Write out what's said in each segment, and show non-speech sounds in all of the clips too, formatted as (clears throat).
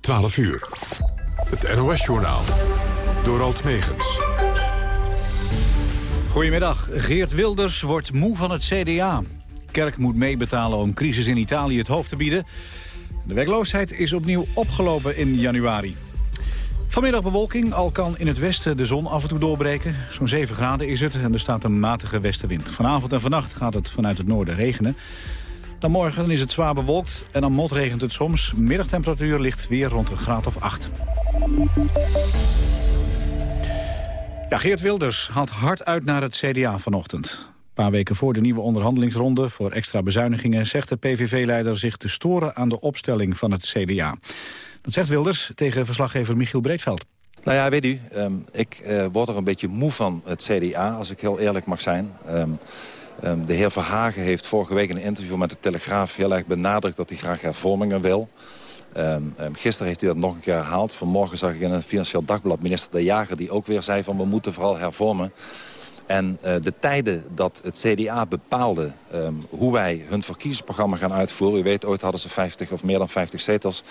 12 uur. Het NOS-journaal. Door Alt Megens. Goedemiddag. Geert Wilders wordt moe van het CDA. Kerk moet meebetalen om crisis in Italië het hoofd te bieden. De werkloosheid is opnieuw opgelopen in januari. Vanmiddag bewolking, al kan in het westen de zon af en toe doorbreken. Zo'n 7 graden is het en er staat een matige westenwind. Vanavond en vannacht gaat het vanuit het noorden regenen. Dan morgen is het zwaar bewolkt en dan motregent het soms. Middagtemperatuur ligt weer rond een graad of 8. Ja, Geert Wilders haalt hard uit naar het CDA vanochtend. Een paar weken voor de nieuwe onderhandelingsronde voor extra bezuinigingen... zegt de PVV-leider zich te storen aan de opstelling van het CDA. Dat zegt Wilders tegen verslaggever Michiel Breedveld. Nou ja, weet u, um, ik uh, word er een beetje moe van het CDA, als ik heel eerlijk mag zijn. Um, de heer Verhagen heeft vorige week in een interview met de Telegraaf... heel erg benadrukt dat hij graag hervormingen wil. Um, gisteren heeft hij dat nog een keer herhaald. Vanmorgen zag ik in een Financieel Dagblad minister De Jager... die ook weer zei van we moeten vooral hervormen. En uh, de tijden dat het CDA bepaalde hoe wij hun verkiezingsprogramma gaan uitvoeren... u weet, ooit hadden ze 50 of meer dan 50 zetels...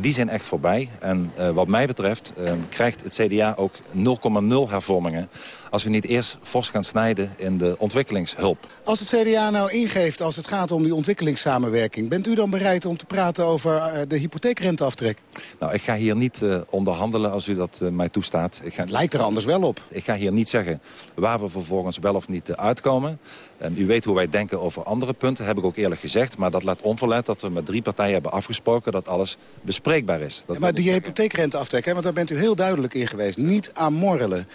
die zijn echt voorbij. En uh, wat mij betreft krijgt het CDA ook 0,0 hervormingen als we niet eerst fors gaan snijden in de ontwikkelingshulp. Als het CDA nou ingeeft als het gaat om die ontwikkelingssamenwerking... bent u dan bereid om te praten over uh, de hypotheekrenteaftrek? Nou, ik ga hier niet uh, onderhandelen als u dat uh, mij toestaat. Ik ga... Het lijkt er anders wel op. Ik ga hier niet zeggen waar we vervolgens wel of niet uitkomen. Um, u weet hoe wij denken over andere punten, heb ik ook eerlijk gezegd. Maar dat laat onverlet dat we met drie partijen hebben afgesproken... dat alles bespreekbaar is. Dat ja, maar die hypotheekrenteaftrek, hè, want daar bent u heel duidelijk in geweest. Niet aan morrelen.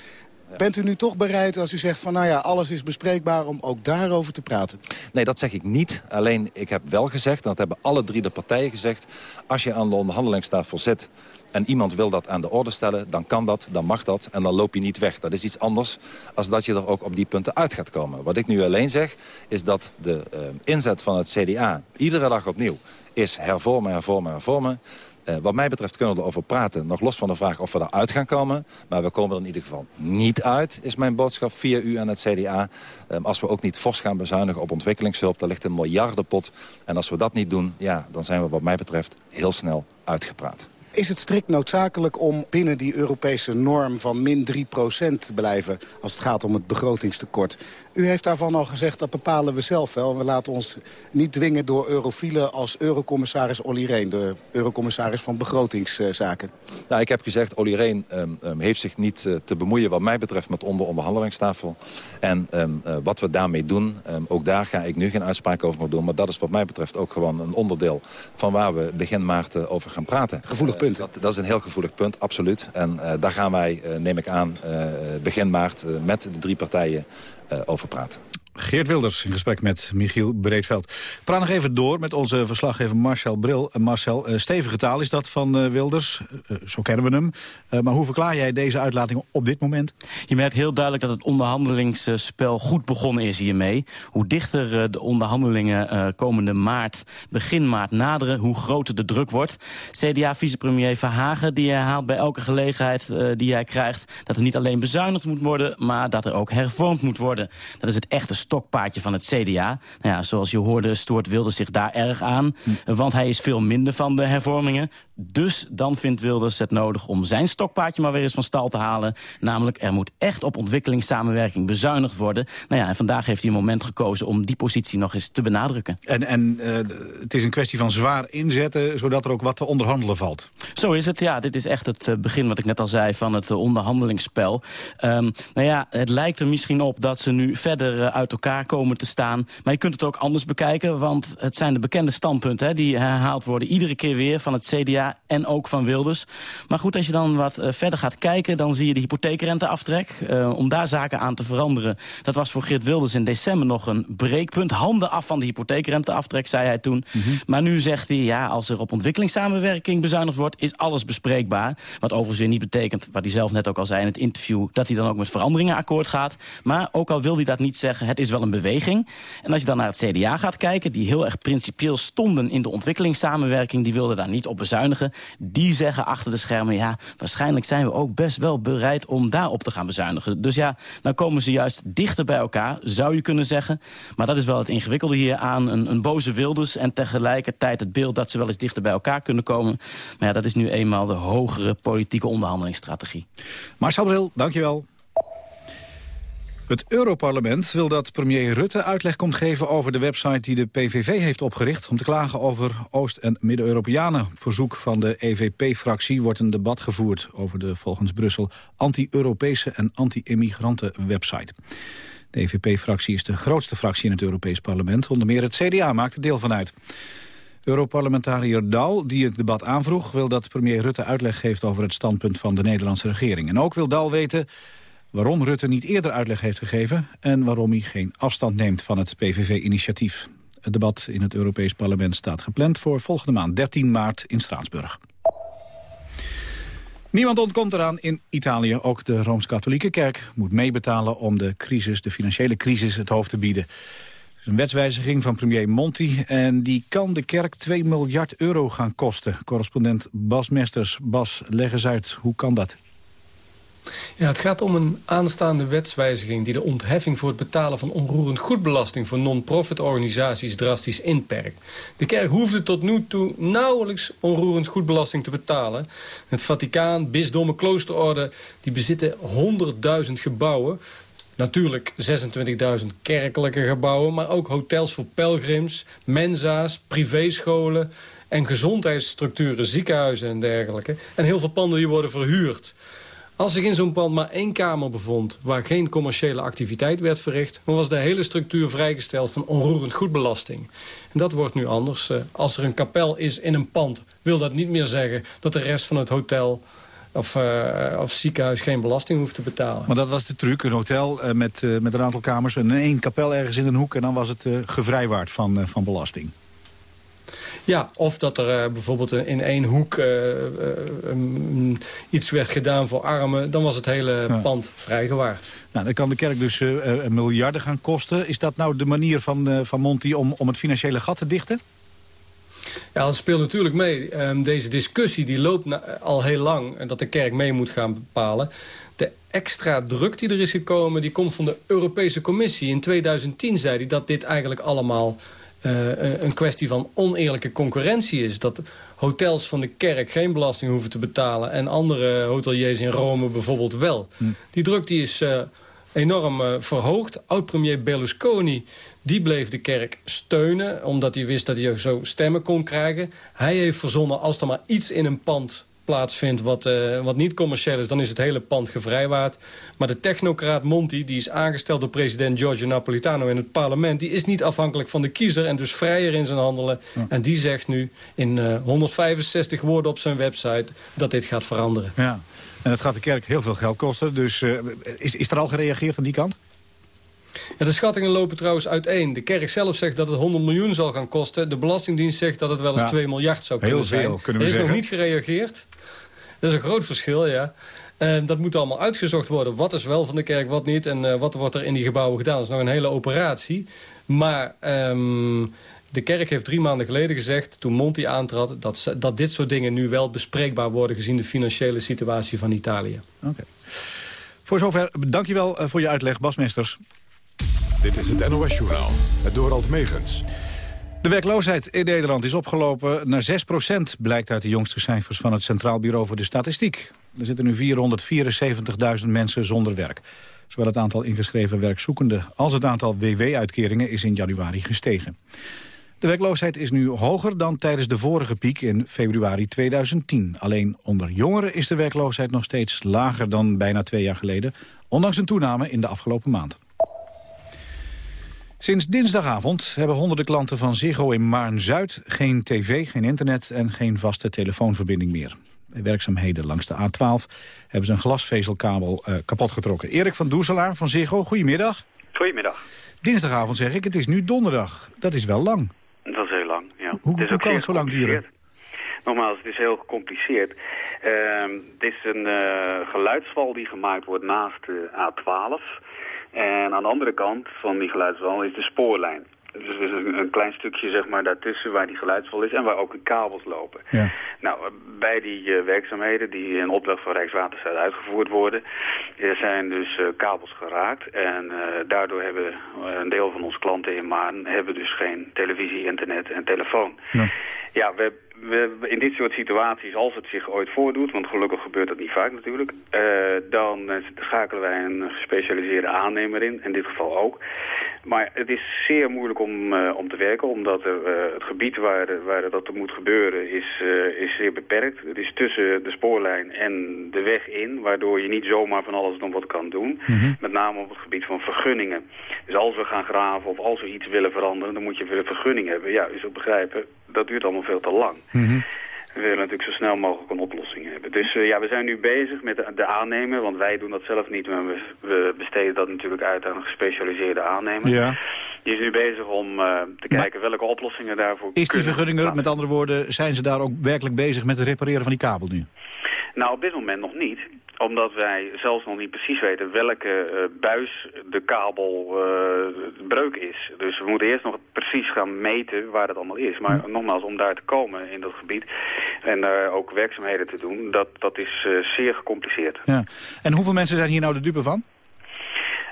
Bent u nu toch bereid als u zegt van nou ja, alles is bespreekbaar om ook daarover te praten? Nee, dat zeg ik niet. Alleen ik heb wel gezegd, en dat hebben alle drie de partijen gezegd... als je aan de onderhandelingstafel zit en iemand wil dat aan de orde stellen... dan kan dat, dan mag dat en dan loop je niet weg. Dat is iets anders als dat je er ook op die punten uit gaat komen. Wat ik nu alleen zeg, is dat de uh, inzet van het CDA... iedere dag opnieuw is hervormen, hervormen, hervormen... Uh, wat mij betreft kunnen we erover praten. Nog los van de vraag of we eruit gaan komen. Maar we komen er in ieder geval niet uit, is mijn boodschap via u en het CDA. Uh, als we ook niet fors gaan bezuinigen op ontwikkelingshulp. Daar ligt een miljardenpot. En als we dat niet doen, ja, dan zijn we wat mij betreft heel snel uitgepraat. Is het strikt noodzakelijk om binnen die Europese norm van min 3% te blijven... als het gaat om het begrotingstekort? U heeft daarvan al gezegd, dat bepalen we zelf wel. We laten ons niet dwingen door eurofielen als eurocommissaris Olly Rehn... de eurocommissaris van begrotingszaken. Nou, ik heb gezegd, Olly Rehn um, um, heeft zich niet uh, te bemoeien... wat mij betreft met onder onderhandelingstafel. En um, uh, wat we daarmee doen, ook daar ga ik nu geen uitspraak over doen... maar dat is wat mij betreft ook gewoon een onderdeel... van waar we begin maart uh, over gaan praten. Gevoelig punt. dat, dat, is een heel gevoelig punt, absoluut. En daar gaan wij, neem ik aan, begin maart met de drie partijen over praten. Geert Wilders in gesprek met Michiel Breedveld. We praten nog even door met onze verslaggever Marcel Bril. Uh, Marcel, uh, stevige taal is dat van uh, Wilders, zo kennen we hem. maar hoe verklaar jij deze uitlating op dit moment? Je merkt heel duidelijk dat het onderhandelingsspel goed begonnen is hiermee. Hoe dichter de onderhandelingen komende maart, begin maart naderen... hoe groter de druk wordt. CDA-vicepremier Verhagen die herhaalt bij elke gelegenheid die hij krijgt... dat er niet alleen bezuinigd moet worden, maar dat er ook hervormd moet worden. Dat is het echte stokpaardje van het CDA. Nou ja, zoals je hoorde, stoort Wilders zich daar erg aan. Hm. Want hij is veel minder van de hervormingen. Dus dan vindt Wilders het nodig om zijn stokpaardje maar weer eens van stal te halen. Namelijk, er moet echt op ontwikkelingssamenwerking bezuinigd worden. Nou ja, en vandaag heeft hij een moment gekozen om die positie nog eens te benadrukken. En, en uh, het is een kwestie van zwaar inzetten, zodat er ook wat te onderhandelen valt. Zo is het, ja. Dit is echt het eh, begin, wat ik net al zei, van het onderhandelingsspel. Um, nou ja, het lijkt er misschien op dat ze nu verder uit elkaar komen te staan. Maar je kunt het ook anders bekijken, want het zijn de bekende standpunten... Hè, die herhaald worden iedere keer weer van het CDA en ook van Wilders. Maar goed, als je dan wat uh, verder gaat kijken... dan zie je de hypotheekrenteaftrek. Uh, om daar zaken aan te veranderen. Dat was voor Geert Wilders in december nog een breekpunt. Handen af van de hypotheekrenteaftrek, zei hij toen. Mm -hmm. Maar nu zegt hij, ja, als er op ontwikkelingssamenwerking bezuinigd wordt... is alles bespreekbaar. Wat overigens weer niet betekent, wat hij zelf net ook al zei in het interview... dat hij dan ook met veranderingen akkoord gaat. Maar ook al wil hij dat niet zeggen... het is wel een beweging. En als je dan naar het CDA gaat kijken, die heel erg principieel stonden in de ontwikkelingssamenwerking, die wilden daar niet op bezuinigen. Die zeggen achter de schermen, ja, waarschijnlijk zijn we ook best wel bereid om daarop te gaan bezuinigen. Dus ja, dan komen ze juist dichter bij elkaar, zou je kunnen zeggen. Maar dat is wel het ingewikkelde hier aan. Een, een boze Wilders en tegelijkertijd het beeld dat ze wel eens dichter bij elkaar kunnen komen. Maar ja, dat is nu eenmaal de hogere politieke onderhandelingsstrategie. Marcel Bril, dankjewel. Het Europarlement wil dat premier Rutte uitleg komt geven over de website die de PVV heeft opgericht om te klagen over Oost- en Midden-Europeanen. Verzoek van de EVP-fractie wordt een debat gevoerd over de volgens Brussel anti-Europese en anti-immigranten website. De EVP-fractie is de grootste fractie in het Europees Parlement. Onder meer het CDA maakt er deel van uit. Europarlementariër Dal, die het debat aanvroeg... wil dat premier Rutte uitleg geeft over het standpunt van de Nederlandse regering. En ook wil Dal weten waarom Rutte niet eerder uitleg heeft gegeven... en waarom hij geen afstand neemt van het PVV-initiatief. Het debat in het Europees Parlement staat gepland voor volgende maand 13 maart in Straatsburg. Niemand ontkomt eraan in Italië. Ook de Rooms-Katholieke Kerk moet meebetalen om de crisis, de financiële crisis, het hoofd te bieden. Het is een wetswijziging van premier Monti en die kan de kerk 2 miljard euro gaan kosten. Correspondent Bas Mesters. Bas, leg eens uit, hoe kan dat? Ja, het gaat om een aanstaande wetswijziging... die de ontheffing voor het betalen van onroerend goedbelasting... voor non-profit organisaties drastisch inperkt. De kerk hoefde tot nu toe nauwelijks onroerend goedbelasting te betalen. Het Vaticaan, bisdommen, kloosterorde... die bezitten 100.000 gebouwen... Natuurlijk 26.000 kerkelijke gebouwen, maar ook hotels voor pelgrims, mensa's, privéscholen en gezondheidsstructuren, ziekenhuizen en dergelijke. En heel veel panden die worden verhuurd. Als zich in zo'n pand maar één kamer bevond... waar geen commerciële activiteit werd verricht... dan was de hele structuur vrijgesteld van onroerend goedbelasting. En dat wordt nu anders. Eh, als er een kapel is in een pand... wil dat niet meer zeggen dat de rest van het hotel of, uh, of ziekenhuis geen belasting hoeft te betalen. Maar dat was de truc, een hotel uh, met, met een aantal kamers... en één kapel ergens in een hoek en dan was het gevrijwaard van, van belasting. Ja, of dat er uh, bijvoorbeeld in één hoek uh, uh, iets werd gedaan voor armen... dan was het hele ja. pand vrijgewaard. Nou, dan kan de kerk dus miljarden gaan kosten. Is dat nou de manier van, van Monti om, om het financiële gat te dichten? Ja, dat speelt natuurlijk mee. Um, deze discussie die loopt al heel lang... en dat de kerk mee moet gaan bepalen de extra druk die er is gekomen... die komt van de Europese Commissie. In 2010 zei hij dat dit eigenlijk allemaal uh, een kwestie van oneerlijke concurrentie is. Dat hotels van de kerk geen belasting hoeven te betalen... en andere hoteliers in Rome bijvoorbeeld wel. Hm. Die druk die is uh, enorm uh, verhoogd. Oud-premier Berlusconi die bleef de kerk steunen... omdat hij wist dat hij zo stemmen kon krijgen. Hij heeft verzonnen als er maar iets in een pand plaatsvindt wat, uh, wat niet commercieel is... dan is het hele pand gevrijwaard. Maar de technocraat Monti, die is aangesteld door president Giorgio Napolitano in het parlement... die is niet afhankelijk van de kiezer en dus vrijer in zijn handelen. En die zegt nu in uh, eh, 165 woorden op zijn website dat dit gaat veranderen. Ja. En het gaat de kerk heel veel geld kosten. Dus uh, is, is er al gereageerd aan die kant? Ja, de schattingen lopen trouwens uiteen. De kerk zelf zegt dat het 100 miljoen zal gaan kosten. De Belastingdienst zegt dat het wel eens ja, 2 miljard zou kunnen heel zijn. Veel, kunnen we er is zeggen. nog niet gereageerd. Dat is een groot verschil, ja. En dat moet allemaal uitgezocht worden. Wat is wel van de kerk, wat niet. En uh, wat wordt er in die gebouwen gedaan. Dat is nog een hele operatie. Maar um, de kerk heeft drie maanden geleden gezegd... toen Monti aantrad... Dat, dat dit soort dingen nu wel bespreekbaar worden... gezien de financiële situatie van Italië. Oké. Okay. Voor zover, dankjewel voor je uitleg, Bas Mesters. Dit is het NOS-journaal, het Dorald Megens. De werkloosheid in Nederland is opgelopen naar 6% blijkt uit de jongste cijfers van het Centraal Bureau voor de Statistiek. Er zitten nu 474.000 mensen zonder werk. Zowel het aantal ingeschreven werkzoekenden als het aantal WW-uitkeringen is in januari gestegen. De werkloosheid is nu hoger dan tijdens de vorige piek in februari 2010. Alleen onder jongeren is de werkloosheid nog steeds lager dan bijna twee jaar geleden, ondanks een toename in de afgelopen maand. Sinds dinsdagavond hebben honderden klanten van Ziggo in Maarn-Zuid... geen tv, geen internet en geen vaste telefoonverbinding meer. Bij werkzaamheden langs de A12 hebben ze een glasvezelkabel uh, kapotgetrokken. Erik van Doezelaar van Ziggo, goedemiddag. Goedemiddag. Dinsdagavond zeg ik, het is nu donderdag. Dat is wel lang. Dat is heel lang, ja. Hoe, het is hoe kan het zo lang duren? Nogmaals, het is heel gecompliceerd. Uh, dit is een uh, geluidsval die gemaakt wordt naast de A12... En aan de andere kant van die geluidswal is de spoorlijn. Dus er is een, klein stukje zeg maar, daartussen waar die geluidswal is en waar ook de kabels lopen. Ja. Nou, eh, bij die eh, werkzaamheden die in opdracht van Rijkswaterstaat uitgevoerd worden, er zijn dus eh, kabels geraakt. En eh, daardoor hebben eh, een deel van onze klanten in Maan hebben dus geen televisie, internet en telefoon. Ja. Ja, we, we, in dit soort situaties, als het zich ooit voordoet, want gelukkig gebeurt dat niet vaak natuurlijk, eh, dan eh, schakelen wij een gespecialiseerde aannemer in, in dit geval ook. Maar het is zeer moeilijk om, eh, om te werken, omdat er, het gebied waar, waar dat er moet gebeuren is, is zeer beperkt. Het is tussen de spoorlijn en de weg in, waardoor je niet zomaar van alles nog wat kan doen. Met name op het gebied van vergunningen. Dus als we gaan graven of als we iets willen veranderen, dan moet je weer een vergunning hebben. Ja, u zult begrijpen, dat duurt allemaal veel te lang. We willen natuurlijk zo snel mogelijk een oplossing hebben. Dus eh, ja, we zijn nu bezig met de, de aannemer, want wij doen dat zelf niet, maar we, we besteden dat natuurlijk uit aan een gespecialiseerde aannemer. Ja. Die is nu bezig om eh, te kijken welke oplossingen daarvoor Is die vergunning er? Met andere woorden, zijn ze daar ook werkelijk bezig met het repareren van die kabel nu? Nou, op dit moment nog niet omdat wij zelfs nog niet precies weten welke eh, buis de kabelbreuk is. Dus we moeten eerst nog precies gaan meten waar het allemaal is. Maar nogmaals, om daar te komen in dat gebied en daar ook werkzaamheden te doen, dat, dat is eh, zeer gecompliceerd. Ja. En hoeveel mensen zijn hier nou de dupe van?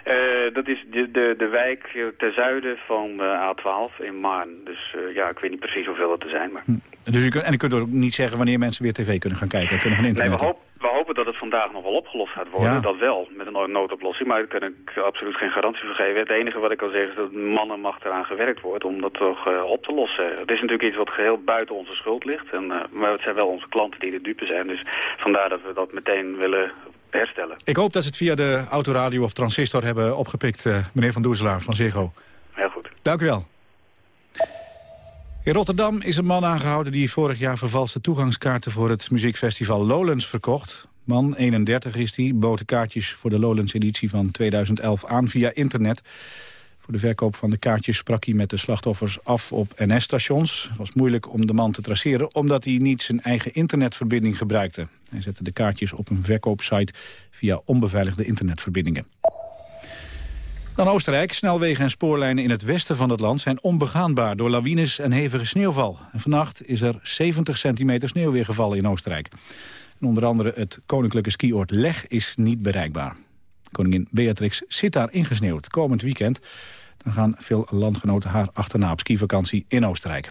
Eh, dat is de, de, de wijk eh, ten zuiden van de A12 in Maarn. Dus eh, ja, ik weet niet precies hoeveel dat er zijn. Maar... Dus u kunt, en u kunt ook niet zeggen wanneer mensen weer tv kunnen gaan kijken en kunnen gaan Nee, we, hoop, we hopen dat het vandaag nog wel opgelost gaat worden. Ja. Dat wel, met een noodoplossing. Maar daar kan ik absoluut geen garantie voor geven. Het enige wat ik kan zeggen is dat mannen mag eraan gewerkt wordt om dat toch eh, op te lossen. Het is natuurlijk iets wat geheel buiten onze schuld ligt. En, eh, maar het zijn wel onze klanten die de dupe zijn. Dus vandaar dat we dat meteen willen herstellen. Ik hoop dat ze het via de autoradio of transistor hebben opgepikt, eh, meneer Van Doezelaar van Ziggo. Heel goed. Dank u wel. In Rotterdam is een man aangehouden die vorig jaar vervalste toegangskaarten voor het muziekfestival Lowlands verkocht. Man, 31 is die, bood de kaartjes voor de Lowlands-editie van 2011 aan via internet. Voor de verkoop van de kaartjes sprak hij met de slachtoffers af op NS-stations. Het was moeilijk om de man te traceren omdat hij niet zijn eigen internetverbinding gebruikte. Hij zette de kaartjes op een verkoopsite via onbeveiligde internetverbindingen. Dan Oostenrijk. Snelwegen en spoorlijnen in het westen van het land zijn onbegaanbaar door lawines en hevige sneeuwval. En vannacht is er 70 centimeter sneeuw weer gevallen in Oostenrijk. En onder andere het koninklijke skioord Leg is niet bereikbaar. Koningin Beatrix zit daar ingesneeuwd. Komend weekend dan gaan veel landgenoten haar achterna op skivakantie in Oostenrijk.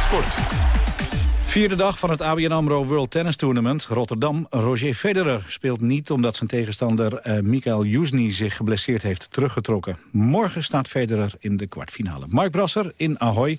Sport. Vierde dag van het ABN AMRO World Tennis Tournament. Rotterdam. Roger Federer speelt niet omdat zijn tegenstander eh, Mikael Jusny zich geblesseerd heeft teruggetrokken. Morgen staat Federer in de kwartfinale. Mark Brasser in Ahoy.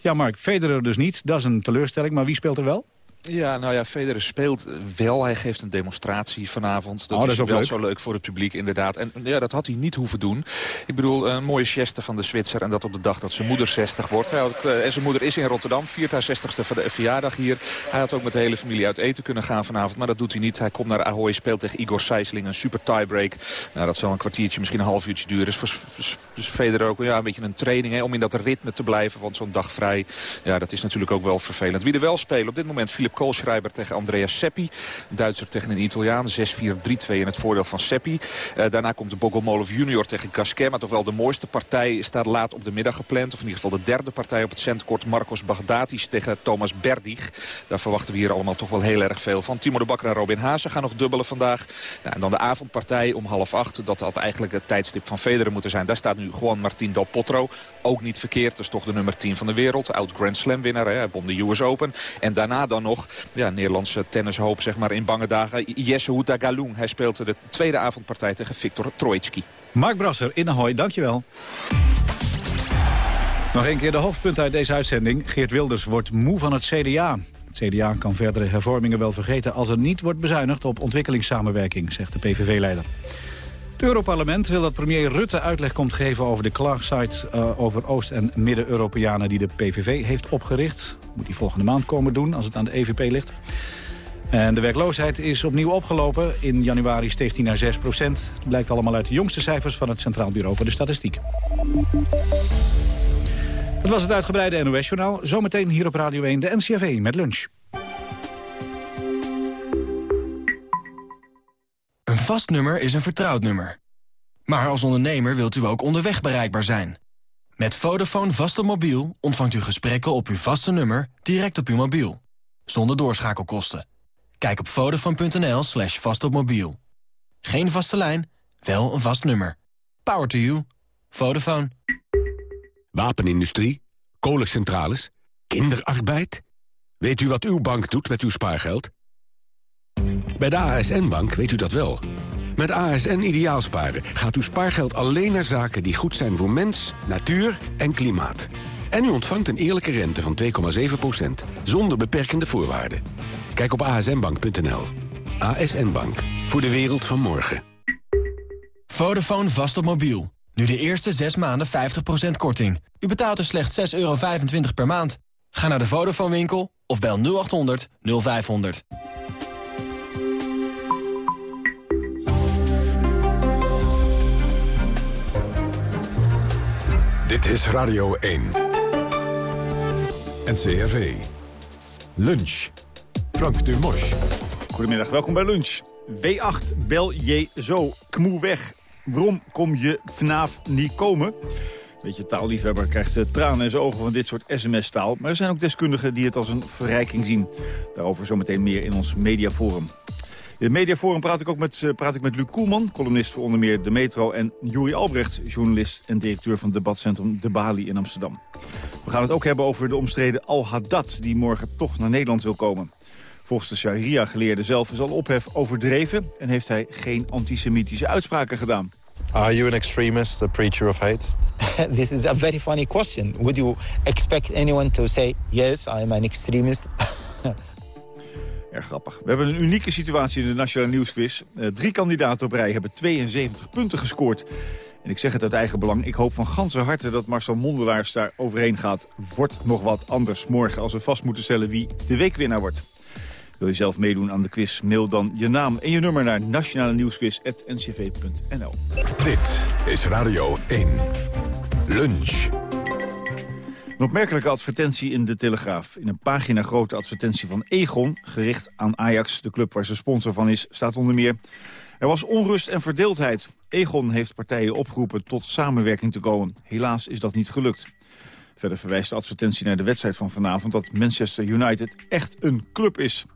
Ja, Mark, Federer dus niet. Dat is een teleurstelling, maar wie speelt er wel? Ja, nou ja, Federer speelt wel. Hij geeft een demonstratie vanavond. Dat, Oh, dat is, wel leuk. zo leuk voor het publiek, inderdaad. En ja, dat had hij niet hoeven doen. Ik bedoel, een mooie geste van de Zwitser. En dat op de dag dat zijn moeder 60 wordt. Hij had, eh, en zijn moeder is in Rotterdam, viert haar 60ste ver- verjaardag hier. Hij had ook met de hele familie uit eten kunnen gaan vanavond. Maar dat doet hij niet. Hij komt naar Ahoy, speelt tegen Igor Sijsling. Een super tiebreak. Nou, dat zal een kwartiertje, misschien een half uurtje duren. Dus voor, voor, voor Federer ook ja, een beetje een training hè, om in dat ritme te blijven. Want zo'n dag vrij, ja, dat is natuurlijk ook wel vervelend. Wie er wel spelen op dit moment, Philip Koolschreiber tegen Andrea Seppi. Duitser tegen een Italiaan. 6-4, 3-2 in het voordeel van Seppi. Eh, daarna komt de Bogomolov junior tegen Gasquet. Maar toch wel de mooiste partij staat laat op de middag gepland. Of in ieder geval de derde partij op het centkort. Marcos Baghdatis tegen Thomas Berdig. Daar verwachten we hier allemaal toch wel heel erg veel van. Timo de Bakker en Robin Haase gaan nog dubbelen vandaag. Nou, en dan de avondpartij om half acht. Dat had eigenlijk het tijdstip van Federer moeten zijn. Daar staat nu gewoon Martin Del Potro. Ook niet verkeerd. Dat is toch de nummer 10 van de wereld. Oud Grand Slam winnaar. Hè. Hij won de US Open. En daarna dan nog ja, Nederlandse tennishoop zeg maar, in bange dagen. Jesse Houta Galoen. Hij speelt de tweede avondpartij tegen Viktor Troitsky. Mark Brasser in Ahoy, dankjewel. Nog een keer de hoofdpunten uit deze uitzending. Geert Wilders wordt moe van het CDA. Het CDA kan verdere hervormingen wel vergeten als er niet wordt bezuinigd op ontwikkelingssamenwerking, zegt de PVV-leider. Het Europarlement wil dat premier Rutte uitleg komt geven over de klaagsite uh, over Oost- en Midden-Europeanen die de PVV heeft opgericht. Moet hij volgende maand komen doen als het aan de EVP ligt. En de werkloosheid is opnieuw opgelopen. In januari steeg die naar 6 procent. Het blijkt allemaal uit de jongste cijfers van het Centraal Bureau voor de Statistiek. Dat was het uitgebreide NOS-journaal. Zometeen hier op Radio 1 de NCRV met lunch. Een vast nummer is een vertrouwd nummer. Maar als ondernemer wilt u ook onderweg bereikbaar zijn. Met Vodafone vast op mobiel ontvangt u gesprekken op uw vaste nummer direct op uw mobiel. Zonder doorschakelkosten. Kijk op vodafone.nl slash vastopmobiel. Geen vaste lijn, wel een vast nummer. Power to you. Vodafone. Wapenindustrie, kolencentrales, kinderarbeid. Weet u wat uw bank doet met uw spaargeld? Bij de ASN-bank weet u dat wel. Met ASN Ideaalsparen gaat uw spaargeld alleen naar zaken die goed zijn voor mens, natuur en klimaat. En u ontvangt een eerlijke rente van 2,7%, zonder beperkende voorwaarden. Kijk op asnbank.nl. ASN Bank, voor de wereld van morgen. Vodafone vast op mobiel. Nu de eerste 6 maanden 50% korting. U betaalt er slechts 6,25 euro per maand. Ga naar de Vodafone winkel of bel 0800 0500. Dit is Radio 1. NCRV. Lunch. Frank Dumos. Goedemiddag, welkom bij Lunch. W8, bel je zo, kmoe weg. Waarom kom je vanaf niet komen? Beetje taalliefhebber krijgt eh, tranen in zijn ogen van dit soort sms-taal. Maar er zijn ook deskundigen die het als een verrijking zien. Daarover zometeen meer in ons mediaforum. In het mediaforum praat ik ook met, eh, praat ik met Luc Koelman, columnist voor onder meer De Metro... en Juri Albrecht, journalist en directeur van het debatcentrum De Bali in Amsterdam. We gaan het ook hebben over de omstreden Al-Haddad... die morgen toch naar Nederland wil komen. Volgens de Sharia-geleerde zelf is al ophef overdreven... en heeft hij geen antisemitische uitspraken gedaan. Are you an extremist, a preacher of hate? (laughs) This is a very funny question. Would you expect anyone to say, yes, I am an extremist? (laughs) Erg grappig. We hebben een unieke situatie in de Nationale Nieuwsquiz. Uh, drie kandidaten op rij hebben 72 punten gescoord. En ik zeg het uit eigen belang. Ik hoop van ganse harte dat Marcel Mondelaars daar overheen gaat. Wordt nog wat anders morgen als we vast moeten stellen wie de weekwinnaar wordt. Wil je zelf meedoen aan de quiz? Mail dan je naam en je nummer naar nationale nieuwsquiz.ncv.nl. Dit is Radio 1. Lunch. Een opmerkelijke advertentie in De Telegraaf. In een pagina grote advertentie van Egon, gericht aan Ajax, de club waar ze sponsor van is, staat onder meer... Er was onrust en verdeeldheid. Egon heeft partijen opgeroepen tot samenwerking te komen. Helaas is dat niet gelukt. Verder verwijst de advertentie naar de wedstrijd van vanavond... dat Manchester United echt een club is.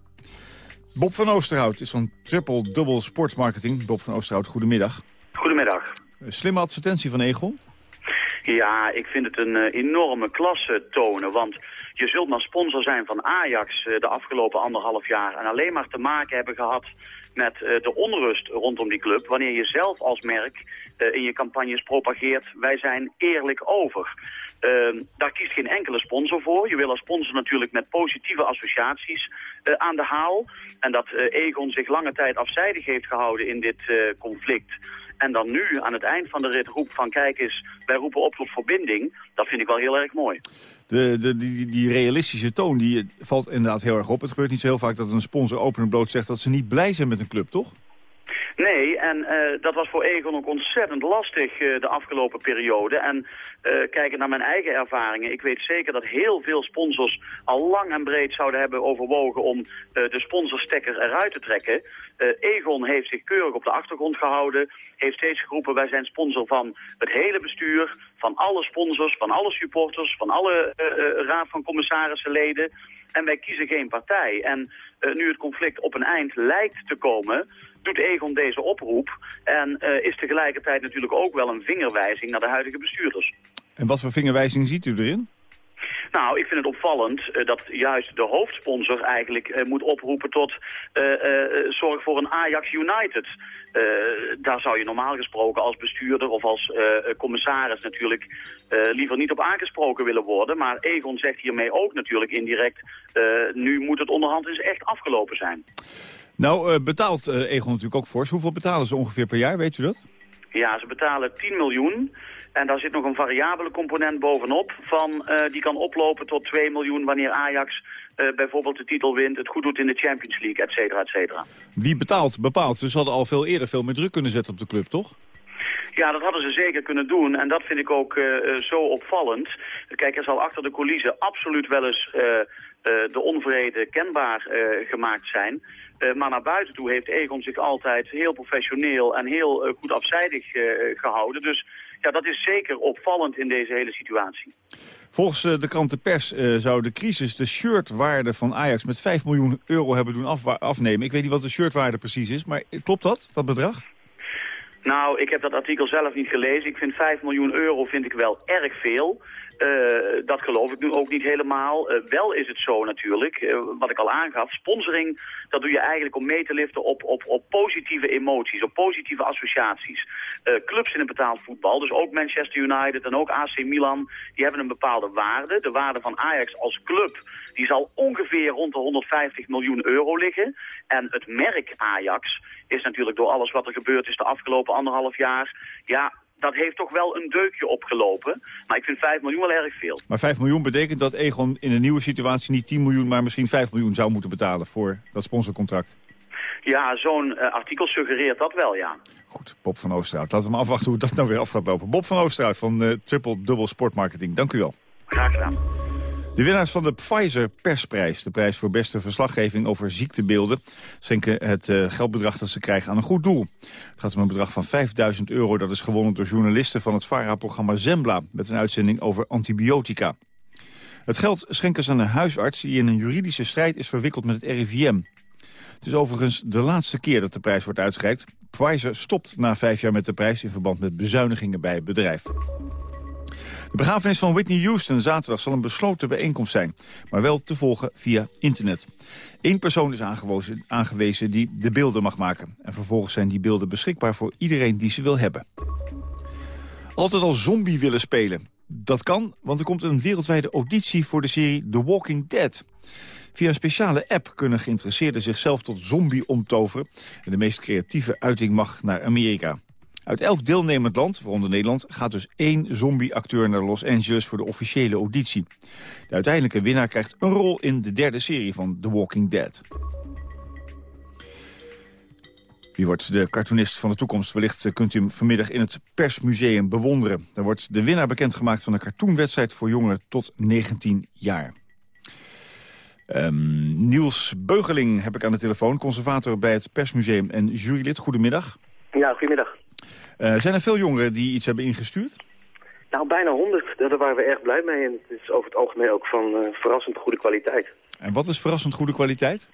Bob van Oosterhout is van Triple Double Sportsmarketing. Bob van Oosterhout, goedemiddag. Goedemiddag. Slimme advertentie van Egon? Ja, ik vind het een uh, enorme klasse tonen, want je zult maar sponsor zijn van Ajax uh, de afgelopen anderhalf jaar en alleen maar te maken hebben gehad met uh, de onrust rondom die club, wanneer je zelf als merk in je campagnes propageert, wij zijn eerlijk over. Uh, daar kiest geen enkele sponsor voor. Je wil als sponsor natuurlijk met positieve associaties aan de haal. En dat Egon zich lange tijd afzijdig heeft gehouden in dit conflict. En dan nu aan het eind van de rit roept van kijk eens, wij roepen op tot verbinding. Dat vind ik wel heel erg mooi. De, de, die, die realistische toon die valt inderdaad heel erg op. Het gebeurt niet zo heel vaak dat een sponsor open en bloot zegt dat ze niet blij zijn met een club, toch? Nee, en uh, dat was voor Egon ook ontzettend lastig uh, de afgelopen periode. En uh, kijkend naar mijn eigen ervaringen, ik weet zeker dat heel veel sponsors al lang en breed zouden hebben overwogen om de sponsorstekker eruit te trekken. Egon heeft zich keurig op de achtergrond gehouden, heeft steeds geroepen wij zijn sponsor van het hele bestuur, van alle sponsors, van alle supporters, van alle raad van commissarissen En wij kiezen geen partij. En nu het conflict op een eind lijkt te komen doet Egon deze oproep. En uh, is tegelijkertijd natuurlijk ook wel een vingerwijzing naar de huidige bestuurders. En wat voor vingerwijzing ziet u erin? Nou, ik vind het opvallend uh, dat juist de hoofdsponsor eigenlijk uh, moet oproepen tot uh, zorg voor een Ajax United. daar zou je normaal gesproken als bestuurder of als commissaris natuurlijk liever niet op aangesproken willen worden. Maar Egon zegt hiermee ook natuurlijk indirect, nu moet het onderhand eens echt afgelopen zijn. Nou, uh, betaalt uh, Egon natuurlijk ook fors. Hoeveel betalen ze ongeveer per jaar, weet u dat? Ja, ze betalen 10 miljoen. En daar zit nog een variabele component bovenop. Van, uh, die kan oplopen tot 2 miljoen wanneer Ajax bijvoorbeeld de titel wint... het goed doet in de Champions League, et cetera, et cetera. Wie betaalt, bepaalt. Ze hadden al veel eerder veel meer druk kunnen zetten op de club, toch? Ja, dat hadden ze zeker kunnen doen. En dat vind ik ook uh, zo opvallend. Kijk, er zal achter de coulissen absoluut wel eens de onvrede kenbaar gemaakt zijn. Maar naar buiten toe heeft Egon zich altijd heel professioneel en heel goed afzijdig gehouden. Dus ja, dat is zeker opvallend in deze hele situatie. Volgens de krant De Pers zou de crisis de shirtwaarde van Ajax met 5 miljoen euro hebben doen afnemen. Ik weet niet wat de shirtwaarde precies is, maar klopt dat, dat bedrag? Nou, ik heb dat artikel zelf niet gelezen. Ik vind 5 miljoen euro vind ik wel erg veel. Uh, dat geloof ik nu ook niet helemaal. Uh, wel is het zo natuurlijk, uh, wat ik al aangaf, sponsoring, dat doe je eigenlijk om mee te liften op, op, op positieve emoties, op positieve associaties. clubs in het betaald voetbal, dus ook Manchester United en ook AC Milan, die hebben een bepaalde waarde. De waarde van Ajax als club, die zal ongeveer rond de 150 miljoen euro liggen. En het merk Ajax is natuurlijk door alles wat er gebeurd is de afgelopen anderhalf jaar, ja, dat heeft toch wel een deukje opgelopen. Maar ik vind 5 miljoen wel erg veel. Maar 5 miljoen betekent dat Egon in een nieuwe situatie niet 10 miljoen... maar misschien 5 miljoen zou moeten betalen voor dat sponsorcontract? Ja, zo'n uh, artikel suggereert dat wel, ja. Goed, Bob van Oosterhout. Laten we maar afwachten hoe dat nou weer af gaat lopen. Bob van Oosterhout van uh, Triple Double Sportmarketing. Dank u wel. Graag gedaan. De winnaars van de Pfizer Persprijs, de prijs voor beste verslaggeving over ziektebeelden, schenken het uh, geldbedrag dat ze krijgen aan een goed doel. Het gaat om een bedrag van 5000 euro dat is gewonnen door journalisten van het VARA-programma Zembla met een uitzending over antibiotica. Het geld schenken ze aan een huisarts die in een juridische strijd is verwikkeld met het RIVM. Het is overigens de laatste keer dat de prijs wordt uitgereikt. Pfizer stopt na vijf jaar met de prijs in verband met bezuinigingen bij het bedrijf. De begrafenis van Whitney Houston zaterdag zal een besloten bijeenkomst zijn. Maar wel te volgen via internet. Eén persoon is aangewezen, aangewezen die de beelden mag maken. En vervolgens zijn die beelden beschikbaar voor iedereen die ze wil hebben. Altijd al zombie willen spelen. Dat kan, want er komt een wereldwijde auditie voor de serie The Walking Dead. Via een speciale app kunnen geïnteresseerden zichzelf tot zombie omtoveren. En de meest creatieve uiting mag naar Amerika. Uit elk deelnemend land, waaronder Nederland, gaat dus één zombie-acteur naar Los Angeles voor de officiële auditie. De uiteindelijke winnaar krijgt een rol in de derde serie van The Walking Dead. Wie wordt de cartoonist van de toekomst? Wellicht kunt u hem vanmiddag in het Persmuseum bewonderen. Daar wordt de winnaar bekendgemaakt van een cartoonwedstrijd voor jongeren tot 19 jaar. Um, Niels Beugeling heb ik aan de telefoon, conservator bij het Persmuseum en jurylid. Goedemiddag. Ja, goedemiddag. Uh, zijn er veel jongeren die iets hebben ingestuurd? Nou, bijna honderd. Daar waren we erg blij mee. En het is over het algemeen ook van uh, verrassend goede kwaliteit. En wat is verrassend goede kwaliteit?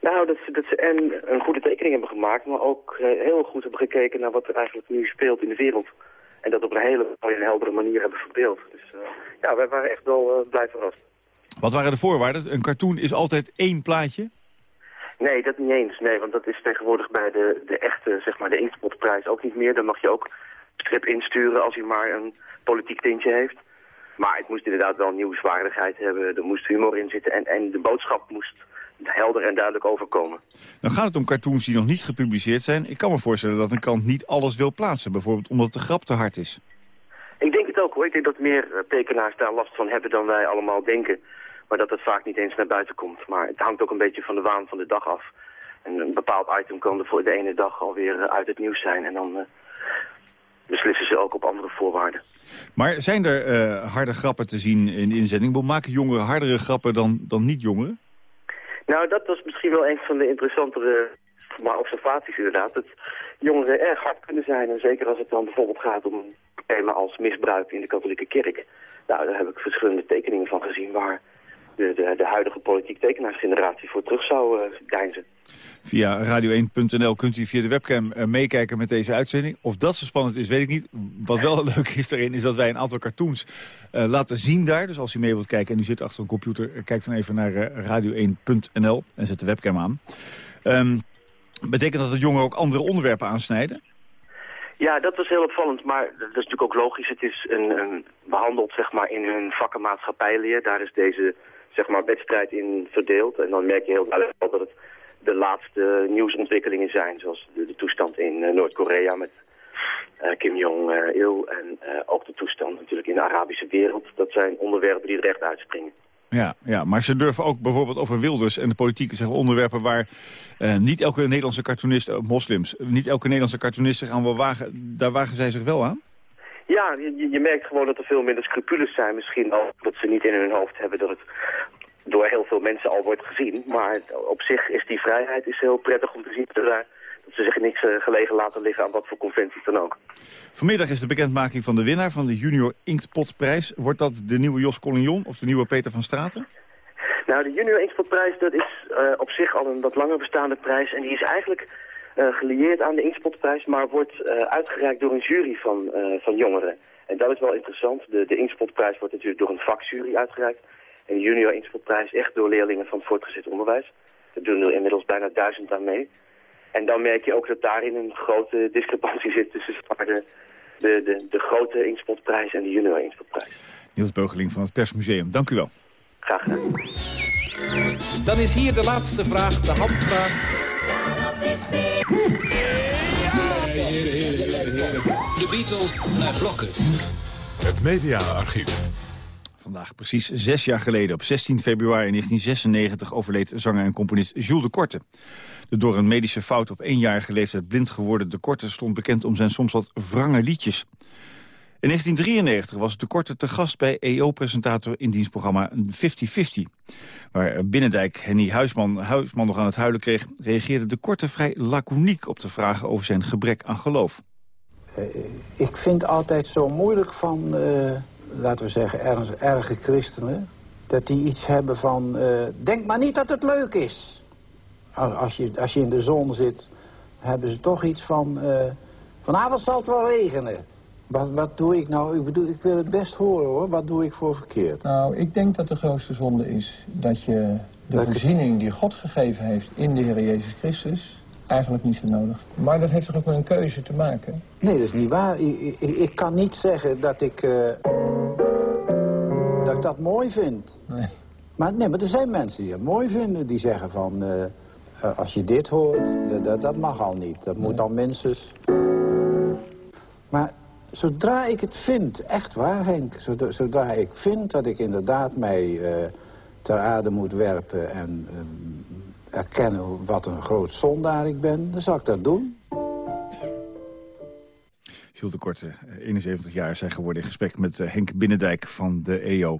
Nou, dat ze, dat ze en een goede tekening hebben gemaakt, maar ook uh, heel goed hebben gekeken naar wat er eigenlijk nu speelt in de wereld. En dat op een hele mooie en heldere manier hebben verbeeld. Dus ja, wij waren echt wel blij verrast. Wat waren de voorwaarden? Een cartoon is altijd één plaatje? Nee, dat niet eens. Nee, want dat is tegenwoordig bij de, de echte, zeg maar, de Inkspotprijs ook niet meer. Dan mag je ook strip insturen als hij maar een politiek tintje heeft. Maar het moest inderdaad wel nieuwswaardigheid hebben. Er moest humor in zitten en, en de boodschap moest helder en duidelijk overkomen. Dan gaat het om cartoons die nog niet gepubliceerd zijn. Ik kan me voorstellen dat een kant niet alles wil plaatsen. Bijvoorbeeld omdat de grap te hard is. Ik denk het ook hoor. Ik denk dat meer eh, tekenaars daar last van hebben dan wij allemaal denken. Maar dat het vaak niet eens naar buiten komt. Maar het hangt ook een beetje van de waan van de dag af. En een bepaald item kan er voor de ene dag alweer eh, uit het nieuws zijn. En dan uh, beslissen ze ook op andere voorwaarden. Maar zijn er uh, harde grappen te zien in de inzending? Maken jongeren hardere grappen dan, dan niet-jongeren? Nou, dat was misschien wel een van de interessantere maar observaties inderdaad. Dat jongeren erg hard kunnen zijn. En zeker als het dan bijvoorbeeld gaat om een thema als misbruik in de katholieke kerk. Nou, daar heb ik verschillende tekeningen van gezien waar de, de, de huidige politiek tekenaarsgeneratie voor terug zou uh, deinzen. Via radio1.nl kunt u via de webcam uh, meekijken met deze uitzending. Of dat zo spannend is, weet ik niet. Wat wel (laughs) leuk is daarin, is dat wij een aantal cartoons uh, laten zien daar. Dus als u mee wilt kijken en u zit achter een computer... kijk dan even naar radio1.nl en zet de webcam aan. Um, betekent dat dat jongeren ook andere onderwerpen aansnijden? Ja, dat was heel opvallend, maar dat is natuurlijk ook logisch. Het is een, een behandeld zeg maar, in hun vakkenmaatschappijleer. Daar is deze zeg maar, wedstrijd in verdeeld. En dan merk je heel duidelijk dat het de laatste nieuwsontwikkelingen zijn. Zoals de, toestand in uh, Noord-Korea met uh, Kim Jong-il. en uh, ook de toestand natuurlijk in de Arabische wereld. Dat zijn onderwerpen die er echt uitspringen. Ja, ja, maar ze durven ook bijvoorbeeld over Wilders en de politiek zeggen onderwerpen waar uh, niet elke Nederlandse cartoonist, moslims, niet elke Nederlandse cartoonist zich aan wil wagen. Daar wagen zij zich wel aan? Ja, je, je merkt gewoon dat er veel minder scrupules zijn misschien al. Dat ze niet in hun hoofd hebben dat het door heel veel mensen al wordt gezien. Maar op zich is die vrijheid is heel prettig om te zien dat, daar, dat ze zich niks uh, gelegen laten liggen aan wat voor conventies dan ook. Vanmiddag is de bekendmaking van de winnaar van de Junior Inktpotprijs. Wordt dat de nieuwe Jos Collignon of de nieuwe Peter van Straten? Nou, de Junior Inkspotprijs dat is uh, op zich al een wat langer bestaande prijs. En die is eigenlijk gelieerd aan de Inkspotprijs, maar wordt uh, uitgereikt door een jury van, van jongeren. En dat is wel interessant. De, de Inkspotprijs wordt natuurlijk door een vakjury uitgereikt. En de Junior Inkspotprijs echt door leerlingen van het voortgezet onderwijs. Er doen er inmiddels bijna duizend aan mee. En dan merk je ook dat daarin een grote discrepantie (laughs) zit tussen de, de, de, de grote Inkspotprijs en de Junior Inkspotprijs. Niels Beugeling van het Persmuseum, dank u wel. Graag gedaan. Dan is hier de laatste vraag, de handvraag. De Beatles naar blokken. Het mediaarchief. Vandaag precies zes jaar geleden, op 16 februari 1996... overleed zanger en componist Jules de Korte. De door een medische fout op eenjarige leeftijd blind geworden de Korte... stond bekend om zijn soms wat wrange liedjes. In 1993 was de Korte te gast bij EO-presentator in dienstprogramma 50-50. Waar Binnendijk Henny Huisman, Huisman nog aan het huilen kreeg... reageerde de Korte vrij laconiek op de vragen over zijn gebrek aan geloof. Uh, ik vind altijd zo moeilijk van, uh, laten we zeggen, ergens erge christenen... dat die iets hebben van, uh, denk maar niet dat het leuk is. Als je, als je in de zon zit, hebben ze toch iets van... vanavond zal het wel regenen. Wat, wat doe ik nou? Ik bedoel, ik wil het best horen hoor. Wat doe ik voor verkeerd? Nou, ik denk dat de grootste zonde is dat je de dat voorziening die God gegeven heeft in de Heer Jezus Christus eigenlijk niet zo nodig. Maar dat heeft toch ook met een keuze te maken? Nee, dat is niet waar. Ik, ik, ik kan niet zeggen dat ik, uh, dat ik dat mooi vind. Nee. Maar, nee, maar er zijn mensen die het mooi vinden. Die zeggen van, uh, als je dit hoort, dat, dat mag al niet. Dat moet dan minstens... Zodra ik het vind, echt waar Henk... zodra, zodra ik vind dat ik inderdaad mij uh, ter aarde moet werpen... en uh, erkennen wat een groot zondaar ik ben, dan zal ik dat doen. Jules de Korte, 71 jaar, zijn geworden in gesprek met uh, Henk Binnendijk van de EO.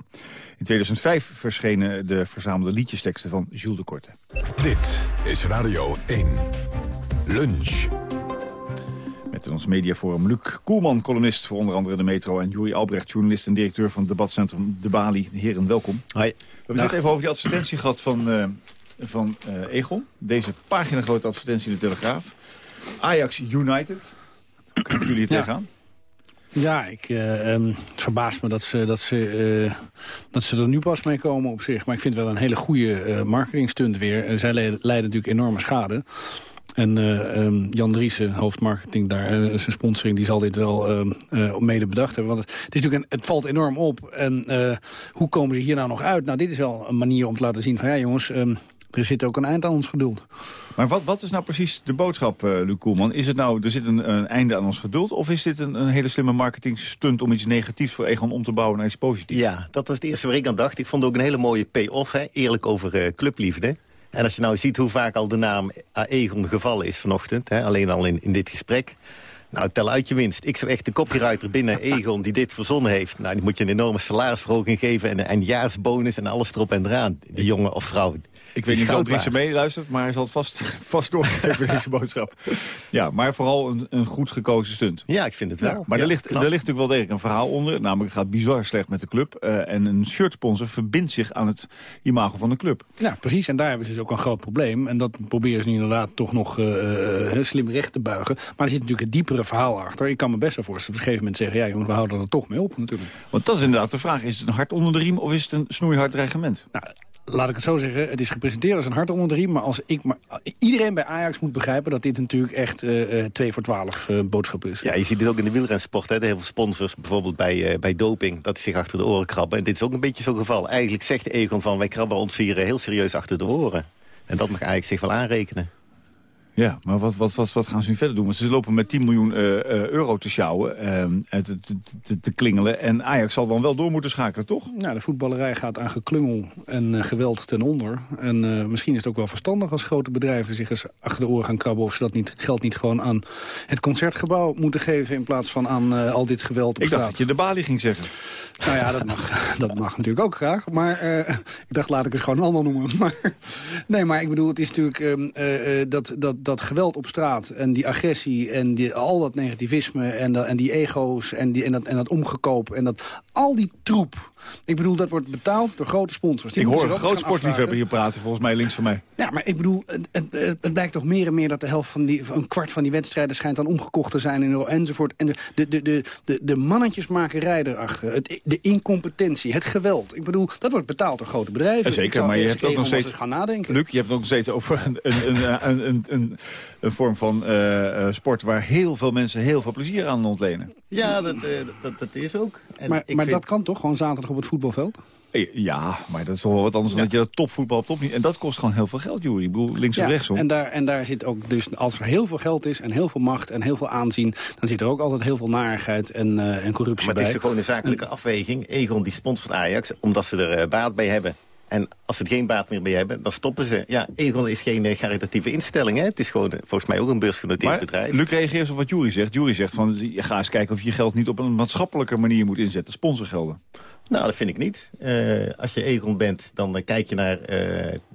In 2005 verschenen de verzamelde liedjesteksten van Jules de Korte. Dit is Radio 1. Lunch. Met in ons mediaforum Luc Koelman, columnist voor onder andere de Metro... en Juri Albrecht, journalist en directeur van het debatcentrum De Bali. Heren, welkom. Hoi. We hebben het even over die advertentie gehad van, uh, van uh, Egon. Deze pagina grote advertentie in de Telegraaf. Ajax United. Kijken jullie het ja. tegenaan? Ja, ik, uh, um, het verbaast me dat ze, dat, ze, uh, dat ze er nu pas mee komen op zich. Maar ik vind het wel een hele goede uh, marketingstunt weer. zij leiden, leiden natuurlijk enorme schade. En uh, um, Jan Driessen, hoofdmarketing daar, uh, zijn sponsoring, die zal dit wel uh, mede bedacht hebben. Want het, het, is natuurlijk een, het valt enorm op. En hoe komen ze hier nou nog uit? Nou, dit is wel een manier om te laten zien van ja jongens, um, er zit ook een eind aan ons geduld. Maar wat, wat is nou precies de boodschap, uh, Luc Koelman? Is het nou, er zit een, een, einde aan ons geduld... of is dit een, een hele slimme marketingstunt om iets negatiefs voor Egon om te bouwen naar iets positiefs? Ja, dat was het eerste waar ik aan dacht. Ik vond het ook een hele mooie pay-off, eerlijk over uh, clubliefde. En als je nou ziet hoe vaak al de naam Egon gevallen is vanochtend... Hè, alleen al in, in dit gesprek... Nou, tel uit je winst. Ik zou echt de copywriter binnen (laughs) Egon die dit verzonnen heeft... nou, die moet je een enorme salarisverhoging geven... en een jaarsbonus en alles erop en eraan. Die jongen of vrouw. Ik weet niet of Driesen meeluistert, maar hij zal het vast, (laughs) vast doorgeven deze boodschap. Ja, maar vooral een, een goed gekozen stunt. Ja, ik vind het wel. Ja, maar ja, er, ligt, er ligt natuurlijk wel degelijk een verhaal onder. Namelijk, het gaat bizar slecht met de club. Uh, en een shirtsponsor verbindt zich aan het imago van de club. Ja, precies. En daar hebben ze dus ook een groot probleem. En dat proberen ze nu inderdaad toch nog uh, uh, slim recht te buigen. Maar er zit natuurlijk een diepere verhaal achter. Ik kan me best wel voorstellen op een gegeven moment zeggen... ja jongens, we houden er toch mee op natuurlijk. Want dat is inderdaad de vraag. Is het een hart onder de riem of is het een snoeihard dreigement? Nou, laat ik het zo zeggen, het is gepresenteerd als een hart onder de riem. Maar als ik maar iedereen bij Ajax moet begrijpen dat dit natuurlijk echt 2 uh, voor 12 uh, boodschap is. Ja, je ziet het ook in de wielrensport. Heel veel sponsors, bijvoorbeeld bij, uh, bij doping, dat zich achter de oren krabben. En dit is ook een beetje zo'n geval. Eigenlijk zegt Egon van wij krabben ons hier heel serieus achter de oren. En dat mag Ajax zich wel aanrekenen. Ja, maar wat, wat, wat, wat gaan ze nu verder doen? Want ze lopen met 10 miljoen uh, uh, euro te sjouwen, uh, te, te, te, klingelen. En Ajax zal dan wel door moeten schakelen, toch? Nou, de voetballerij gaat aan geklungel en geweld ten onder. En misschien is het ook wel verstandig als grote bedrijven zich eens achter de oren gaan krabben... of ze dat niet, geld niet gewoon aan het concertgebouw moeten geven... in plaats van aan al dit geweld op Ik straat. dacht dat je de balie ging zeggen. Nou ja, dat mag, (laughs) dat mag natuurlijk ook graag. Maar ik dacht, laat ik het gewoon allemaal noemen. (laughs) Maar, nee, maar ik bedoel, het is natuurlijk ehm, dat... dat dat geweld op straat en die agressie en die, al dat negativisme en, en die ego's en, die, en, dat, en dat omgekoop en dat, al die troep. Ik bedoel, dat wordt betaald door grote sponsors. Die ik hoor een groot sportliefhebber hier praten, volgens mij links van mij. Ja, maar ik bedoel, het, het, het, blijkt toch meer en meer dat de helft van die, een kwart van die wedstrijden schijnt dan omgekocht te zijn en, enzovoort. En de, de, de, de, de, de mannetjesmakerij erachter, het, de incompetentie, het geweld. Ik bedoel, dat wordt betaald door grote bedrijven. Ja, zeker, maar je hebt ook nog steeds, gaan nadenken. Luc, je hebt het ook nog steeds over een, een, een, een, een, een vorm van uh, sport waar heel veel mensen heel veel plezier aan ontlenen. Ja, dat, uh, dat, dat is ook. En maar maar vind... dat kan toch gewoon zaterdag op het voetbalveld? Ja, maar dat is toch wel wat anders ja. dan dat je dat topvoetbal op top niet... En dat kost gewoon heel veel geld, Jury. Ik bedoel, links ja, of rechtsom. En daar, en daar zit ook dus, als er heel veel geld is en heel veel macht en heel veel aanzien... dan zit er ook altijd heel veel narigheid en, uh, en corruptie maar bij. Maar het is gewoon een zakelijke en... afweging. Egon die sponsort Ajax, omdat ze er uh, baat bij hebben. En als ze er geen baat meer bij hebben, dan stoppen ze. Ja, Egon is geen uh, caritatieve instelling. Hè? Het is gewoon uh, volgens mij ook een beursgenoteerd maar, bedrijf. Luc reageert op wat Jury zegt. Jury zegt van, ga eens kijken of je je geld niet op een maatschappelijke manier moet inzetten. Sponsorgelden. Nou, dat vind ik niet. Uh, als je Egon bent, dan uh, kijk je naar uh,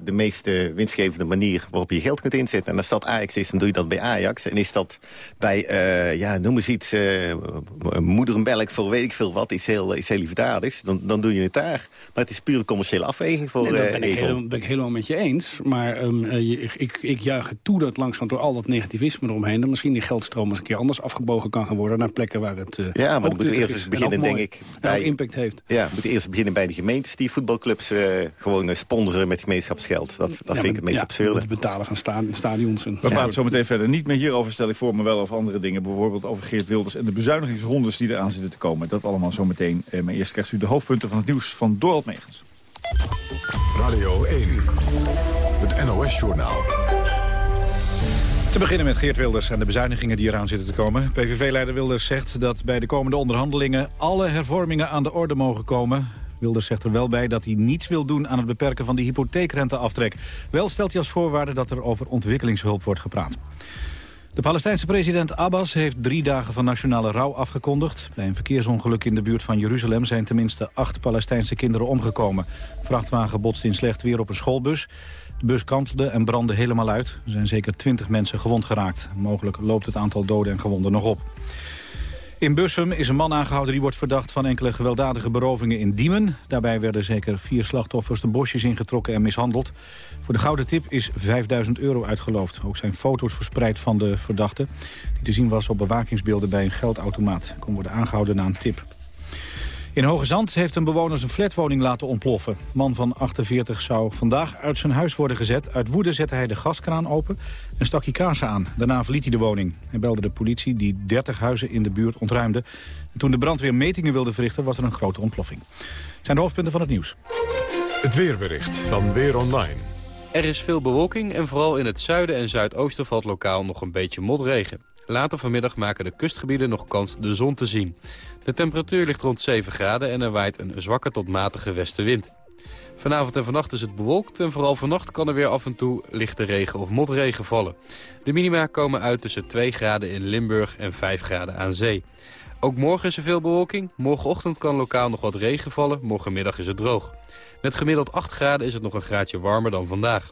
de meest winstgevende manier waarop je geld kunt inzetten. En als dat Ajax is, dan doe je dat bij Ajax. En is dat bij, ja, noem eens iets, moederenbelk voor weet ik veel wat, iets heel, iets heel liefdaadigs, dan, dan doe je het daar. Maar het is pure commerciële afweging voor nee, dat ben Egon. Ik helemaal, ben ik helemaal met je eens. Maar um, je, ik, ik juich het toe dat langzaam door al dat negativisme eromheen... dat misschien die geldstroom eens een keer anders afgebogen kan gaan worden... naar plekken waar het Ja, maar dan moeten we eerst eens beginnen, denk ik. Bij, impact heeft. Ja, we moeten eerst beginnen bij de gemeentes die voetbalclubs uh, gewoon sponsoren met gemeenschapsgeld. Dat, dat ja, vind ik het meest ja, absurde. Het betalen van sta stadions. En... We praten zo meteen verder. Niet meer hierover stel ik voor, maar wel over andere dingen. Bijvoorbeeld over Geert Wilders en de bezuinigingsrondes die eraan zitten te komen. Dat allemaal zo meteen. Uh, maar eerst krijgt u de hoofdpunten van het nieuws van Dorald Megens. Radio 1, het NOS-journaal. Te beginnen met Geert Wilders en de bezuinigingen die eraan zitten te komen. PVV-leider Wilders zegt dat bij de komende onderhandelingen... alle hervormingen aan de orde mogen komen. Wilders zegt er wel bij dat hij niets wil doen aan het beperken van de hypotheekrenteaftrek. Wel stelt hij als voorwaarde dat er over ontwikkelingshulp wordt gepraat. De Palestijnse president Abbas heeft drie dagen van nationale rouw afgekondigd. Bij een verkeersongeluk in de buurt van Jeruzalem zijn tenminste acht Palestijnse kinderen omgekomen. Vrachtwagen botste in slecht weer op een schoolbus. De bus kantelde en brandde helemaal uit. Er zijn zeker twintig mensen gewond geraakt. Mogelijk loopt het aantal doden en gewonden nog op. In Bussum is een man aangehouden die wordt verdacht van enkele gewelddadige berovingen in Diemen. Daarbij werden zeker vier slachtoffers de bosjes ingetrokken en mishandeld. Voor de gouden tip is 5000 euro uitgeloofd. Ook zijn foto's verspreid van de verdachte, die te zien was op bewakingsbeelden bij een geldautomaat. Kon worden aangehouden na een tip. In Hoge Zand heeft een bewoner zijn flatwoning laten ontploffen. Man van 48 zou vandaag uit zijn huis worden gezet. Uit woede zette hij de gaskraan open en stak hij kaarsen aan. Daarna verliet hij de woning. Hij belde de politie die 30 huizen in de buurt ontruimde. En toen de brandweer metingen wilde verrichten was er een grote ontploffing. Het zijn de hoofdpunten van het nieuws. Het weerbericht van Weer Online. Er is veel bewolking en vooral in het zuiden en zuidoosten valt lokaal nog een beetje motregen. Later vanmiddag maken de kustgebieden nog kans de zon te zien. De temperatuur ligt rond 7 graden en er waait een zwakke tot matige westenwind. Vanavond en vannacht is het bewolkt en vooral vannacht kan er weer af en toe lichte regen of motregen vallen. De minima komen uit tussen 2 graden in Limburg en 5 graden aan zee. Ook morgen is er veel bewolking. Morgenochtend kan lokaal nog wat regen vallen. Morgenmiddag is het droog. Met gemiddeld 8 graden is het nog een graadje warmer dan vandaag.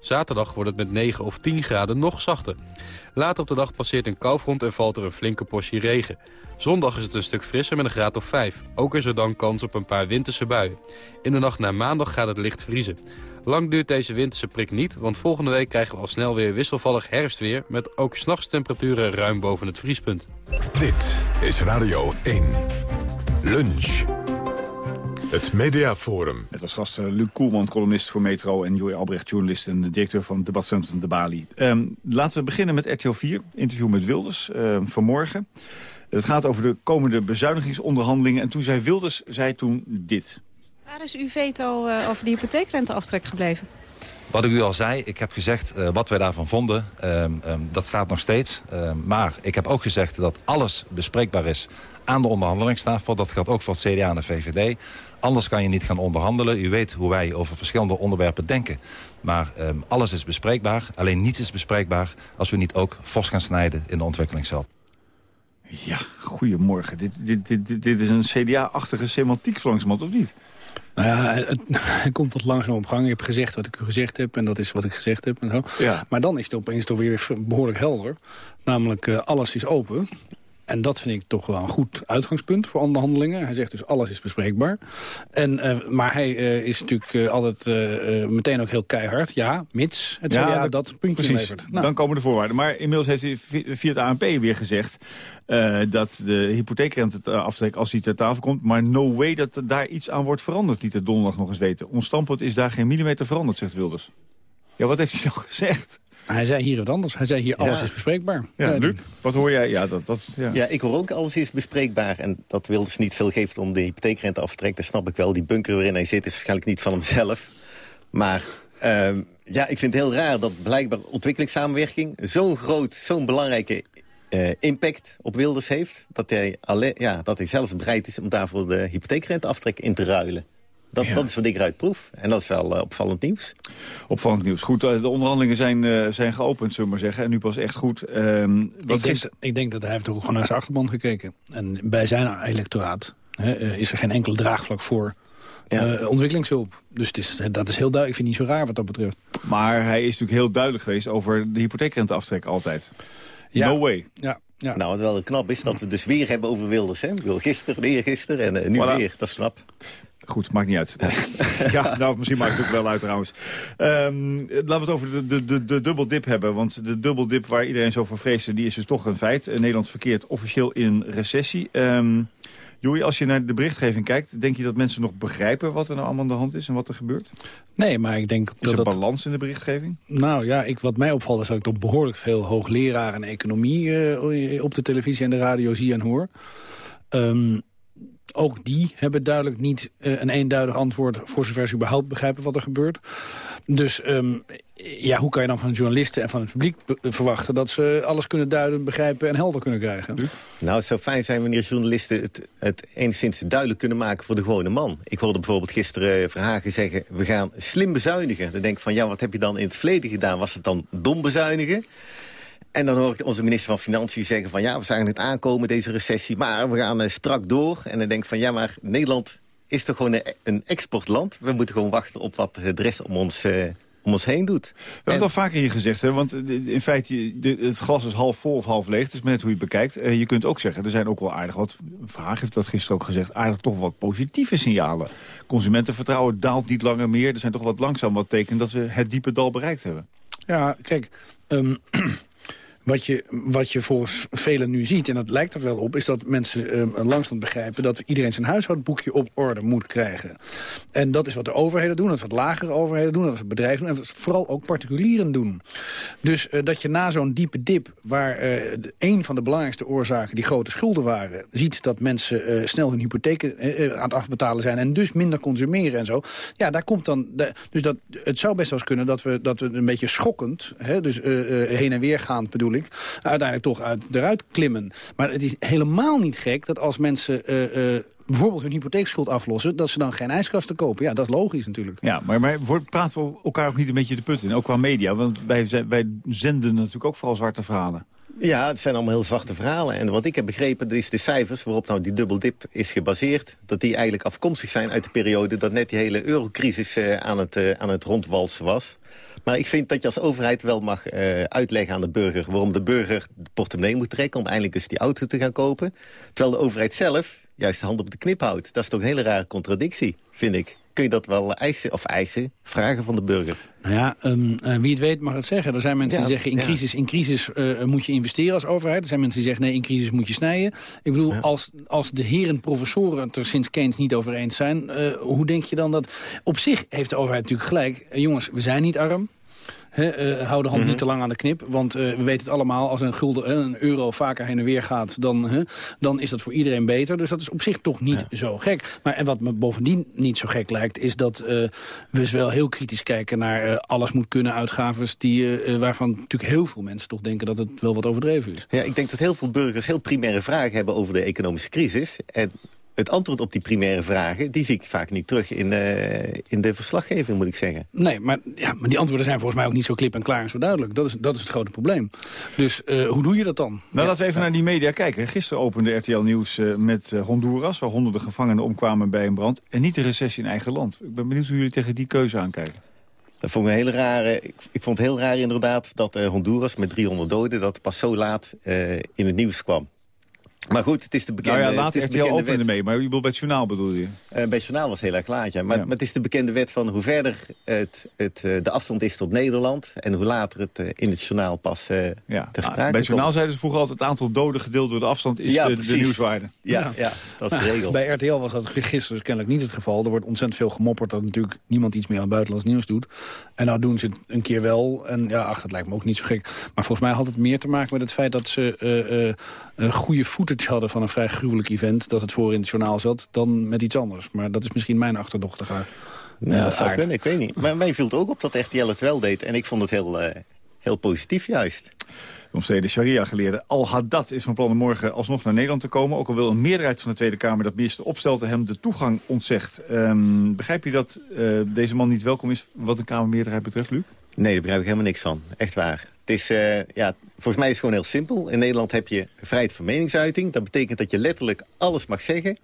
Zaterdag wordt het met 9 of 10 graden nog zachter. Later op de dag passeert een koufront en valt er een flinke portie regen. Zondag is het een stuk frisser met een graad of 5. Ook is er dan kans op een paar winterse buien. In de nacht naar maandag gaat het licht vriezen. Lang duurt deze winterse prik niet, want volgende week krijgen we al snel weer wisselvallig herfstweer... met ook s'nachts temperaturen ruim boven het vriespunt. Dit is Radio 1. Lunch. Het Mediaforum. Met als gast Luc Koelman, columnist voor Metro... en Joey Albrecht, journalist en directeur van het debatcentrum De Bali. Um, laten we beginnen met RTL 4, interview met Wilders um, vanmorgen. Het gaat over de komende bezuinigingsonderhandelingen. En toen zei Wilders, zei toen dit. Waar is uw veto uh, over de hypotheekrenteaftrek gebleven? Wat ik u al zei, ik heb gezegd uh, wat wij daarvan vonden. Um, um, dat staat nog steeds. Um, maar ik heb ook gezegd dat alles bespreekbaar is aan de onderhandelingstafel. Dat geldt ook voor het CDA en de VVD. Anders kan je niet gaan onderhandelen. U weet hoe wij over verschillende onderwerpen denken. Maar um, alles is bespreekbaar. Alleen niets is bespreekbaar als we niet ook fors gaan snijden in de ontwikkelingshulp. Ja, goedemorgen. Dit, dit, dit, dit is een CDA-achtige semantiek zo langzamerhand, of niet? Nou ja, het, het, (laughs) komt wat langzaam op gang. Je hebt gezegd wat ik u gezegd heb en dat is wat ik gezegd heb. En zo. Ja. Maar dan is het opeens toch weer behoorlijk helder. Namelijk, uh, alles is open. En dat vind ik toch wel een goed uitgangspunt voor onderhandelingen. Hij zegt dus alles is bespreekbaar. En, uh, maar hij uh, is natuurlijk uh, altijd meteen ook heel keihard. Ja, mits het ja, dat, dat puntje precies, levert. Nou. Dan komen de voorwaarden. Maar inmiddels heeft hij via het ANP weer gezegd... dat de hypotheekrenteaftrek als hij ter tafel komt... maar no way dat er daar iets aan wordt veranderd, liet het donderdag nog eens weten. Ons standpunt is daar geen millimeter veranderd, zegt Wilders. Ja, wat heeft hij nog (laughs) gezegd? Hij zei hier wat anders. Hij zei hier alles ja. is bespreekbaar. Ja, Luc, wat hoor jij? Ja, dat, dat, ja. ja, ik hoor ook alles is bespreekbaar. En dat Wilders niet veel geeft om de hypotheekrente af te trekken. Dat snap ik wel. Die bunker waarin hij zit is waarschijnlijk niet van hemzelf. Maar uh, ja, ik vind het heel raar dat blijkbaar ontwikkelingssamenwerking... zo'n groot, zo'n belangrijke uh, impact op Wilders heeft... Dat hij, alleen, ja, dat hij zelfs bereid is om daarvoor de hypotheekrenteaftrek in te ruilen. Dat, ja. dat is wat ik eruit proef. En dat is wel uh, opvallend nieuws. Opvallend nieuws. Goed, uh, de onderhandelingen zijn, uh, zijn geopend, zullen we maar zeggen. En nu pas echt goed. Um, wat ik, denk, ik denk dat hij heeft ook gewoon naar zijn achterban gekeken. En bij zijn electoraat hè, is er geen enkel draagvlak voor ja. ontwikkelingshulp. Dus het is, dat is heel duidelijk. Ik vind het niet zo raar wat dat betreft. Maar hij is natuurlijk heel duidelijk geweest over de hypotheekrenteaftrek altijd. Ja. No way. Ja. Ja. Nou, wat wel knap is dat we dus weer hebben over Wilders. Hè? Ik gisteren, eergisteren en uh, nu voilà. weer. Dat is knap. Goed, maakt niet uit. (laughs) ja, nou, misschien maakt het ook wel uit trouwens. Um, laten we het over de, de, de, de dubbeldip hebben. Want de dubbeldip waar iedereen zo voor vreesde, die is dus toch een feit. Nederland verkeert officieel in recessie. Um, Joey, als je naar de berichtgeving kijkt... denk je dat mensen nog begrijpen wat er nou allemaal aan de hand is en wat er gebeurt? Nee, maar ik denk... Is dat er balans in de berichtgeving? Nou ja, ik, wat mij opvalt is dat ik toch behoorlijk veel hoogleraren economie... Uh, op de televisie en de radio zie en hoor. Um, ook die hebben duidelijk niet uh, een eenduidig antwoord... voor zover ze überhaupt begrijpen wat er gebeurt. Dus um, ja, hoe kan je dan van journalisten en van het publiek verwachten... dat ze alles kunnen duiden, begrijpen en helder kunnen krijgen? Nou, het zou fijn zijn wanneer journalisten het, het enigszins duidelijk kunnen maken voor de gewone man. Ik hoorde bijvoorbeeld gisteren Verhagen zeggen... we gaan slim bezuinigen. Dan denk ik van, ja, wat heb je dan in het verleden gedaan? Was het dan dom bezuinigen? En dan hoor ik onze minister van Financiën zeggen van... ja, we zagen het aankomen, deze recessie, maar we gaan uh, strak door. En dan denk ik van, ja, maar Nederland is toch gewoon een, een exportland? We moeten gewoon wachten op wat de rest om ons... Uh, om ons heen doet. We hebben het al vaker hier gezegd, hè? want in feite de, het glas is half vol of half leeg. Het is maar net hoe je het bekijkt. Uh, je kunt ook zeggen, er zijn ook wel aardig wat, Vraag heeft dat gisteren ook gezegd, aardig toch wat positieve signalen. Consumentenvertrouwen daalt niet langer meer. Er zijn toch wat langzaam wat tekenen dat we het diepe dal bereikt hebben. Ja, kijk... Um, (clears throat) Wat je, wat je volgens velen nu ziet, en dat lijkt er wel op... is dat mensen langzaam begrijpen dat iedereen zijn huishoudboekje op orde moet krijgen. En dat is wat de overheden doen, dat is wat lagere overheden doen... dat is wat bedrijven doen, en dat is vooral ook particulieren doen. Dus uh, dat je na zo'n diepe dip, waar uh, een van de belangrijkste oorzaken... die grote schulden waren, ziet dat mensen snel hun hypotheken aan het afbetalen zijn... en dus minder consumeren en zo. Ja, daar komt dan... Dus dat, het zou best wel eens kunnen dat we, dat we een beetje schokkend... Hè, dus heen en weer gaan bedoel ik uiteindelijk toch uit, eruit klimmen. Maar het is helemaal niet gek dat als mensen... Bijvoorbeeld hun hypotheekschuld aflossen... dat ze dan geen ijskasten kopen. Ja, dat is logisch natuurlijk. Ja, maar, maar praten we elkaar ook niet een beetje de put in? Ook qua media, want wij, wij zenden natuurlijk ook vooral zwarte verhalen. Ja, het zijn allemaal heel zwarte verhalen. En wat ik heb begrepen, dat is de cijfers waarop nou die dubbeldip is gebaseerd... dat die eigenlijk afkomstig zijn uit de periode dat net die hele eurocrisis uh, aan, het, uh, aan het rondwalsen was. Maar ik vind dat je als overheid wel mag uh, uitleggen aan de burger... waarom de burger de portemonnee moet trekken om eindelijk eens die auto te gaan kopen. Terwijl de overheid zelf juist de hand op de knip houdt. Dat is toch een hele rare contradictie, vind ik. Kun je dat wel eisen, of eisen, vragen van de burger? Nou ja, um, uh, wie het weet mag het zeggen. Er zijn mensen ja, die zeggen in crisis, in crisis uh, moet je investeren als overheid. Er zijn mensen die zeggen nee, in crisis moet je snijden. Ik bedoel, ja. als, als de heren professoren het er sinds Keynes niet over eens zijn... Uh, hoe denk je dan dat... Op zich heeft de overheid natuurlijk gelijk. jongens, we zijn niet arm. Hè, eh, hou de hand Mhm. niet te lang aan de knip. Want eh, we weten het allemaal, als een, gulden, een euro vaker heen en weer gaat... Dan, dan is dat voor iedereen beter. Dus dat is op zich toch niet zo gek. Maar en wat me bovendien niet zo gek lijkt... is dat eh, we dus wel heel kritisch kijken naar alles moet kunnen uitgaves... Die, waarvan natuurlijk heel veel mensen toch denken dat het wel wat overdreven is. Ja, ik denk dat heel veel burgers heel primaire vragen hebben over de economische crisis. En het antwoord op die primaire vragen, die zie ik vaak niet terug in, eh, in de verslaggeving, moet ik zeggen. Nee, maar, ja, maar die antwoorden zijn volgens mij ook niet zo klip en klaar en zo duidelijk. Dat is, dat is het grote probleem. Dus eh, hoe doe je dat dan? Nou, laten we even naar die media kijken. Gisteren opende RTL Nieuws eh, met Honduras... waar honderden gevangenen omkwamen bij een brand. En niet de recessie in eigen land. Ik ben benieuwd hoe jullie tegen die keuze aankijken. Dat vond ik een hele rare. Ik, ik vond het heel raar inderdaad dat eh, Honduras met 300 doden... dat pas zo laat eh, in het nieuws kwam. Maar goed, het is de bekende, nou ja, laat het is de bekende mee. Maar je bedoelt bij het journaal bedoel je? Eh, bij het journaal was het heel erg laat, ja. Maar, Ja. maar het is de bekende wet van hoe verder het, het, eh, de afstand is tot Nederland... en hoe later het eh, in het journaal pas eh Ja. ter Ah, sprake bij het komt. journaal zeiden ze vroeger altijd... het aantal doden gedeeld door de afstand is Ja, de, nieuwswaarde. Ja, ja, dat is de regel. Bij RTL was dat gisteren dus kennelijk niet het geval. Er wordt ontzettend veel gemopperd dat natuurlijk niemand iets meer aan buitenlands nieuws doet. En nou doen ze het een keer wel. En ja, ach, dat lijkt me ook niet zo gek. Maar volgens mij had het meer te maken met het feit dat ze eh, eh, een goede footage hadden van een vrij gruwelijk event. Dat het voor in het journaal zat, dan met iets anders. Maar dat is misschien mijn achterdochtigheid. Ja, dat zou kunnen, ik weet niet. Maar mij viel het ook op dat RTL het wel deed. En ik vond het heel, eh, heel positief juist. De omstreden sharia-geleerde Al-Haddad is van plan om morgen alsnog naar Nederland te komen. Ook al wil een meerderheid van de Tweede Kamer dat minister Opstelten hem de toegang ontzegt. Ehm, begrijp je dat eh, deze man niet welkom is wat een Kamermeerderheid betreft, Luc? Nee, daar begrijp ik helemaal niks van. Echt waar. Het is, eh, ja, volgens mij is het gewoon heel simpel. In Nederland heb je vrijheid van meningsuiting. Dat betekent dat je letterlijk alles mag zeggen.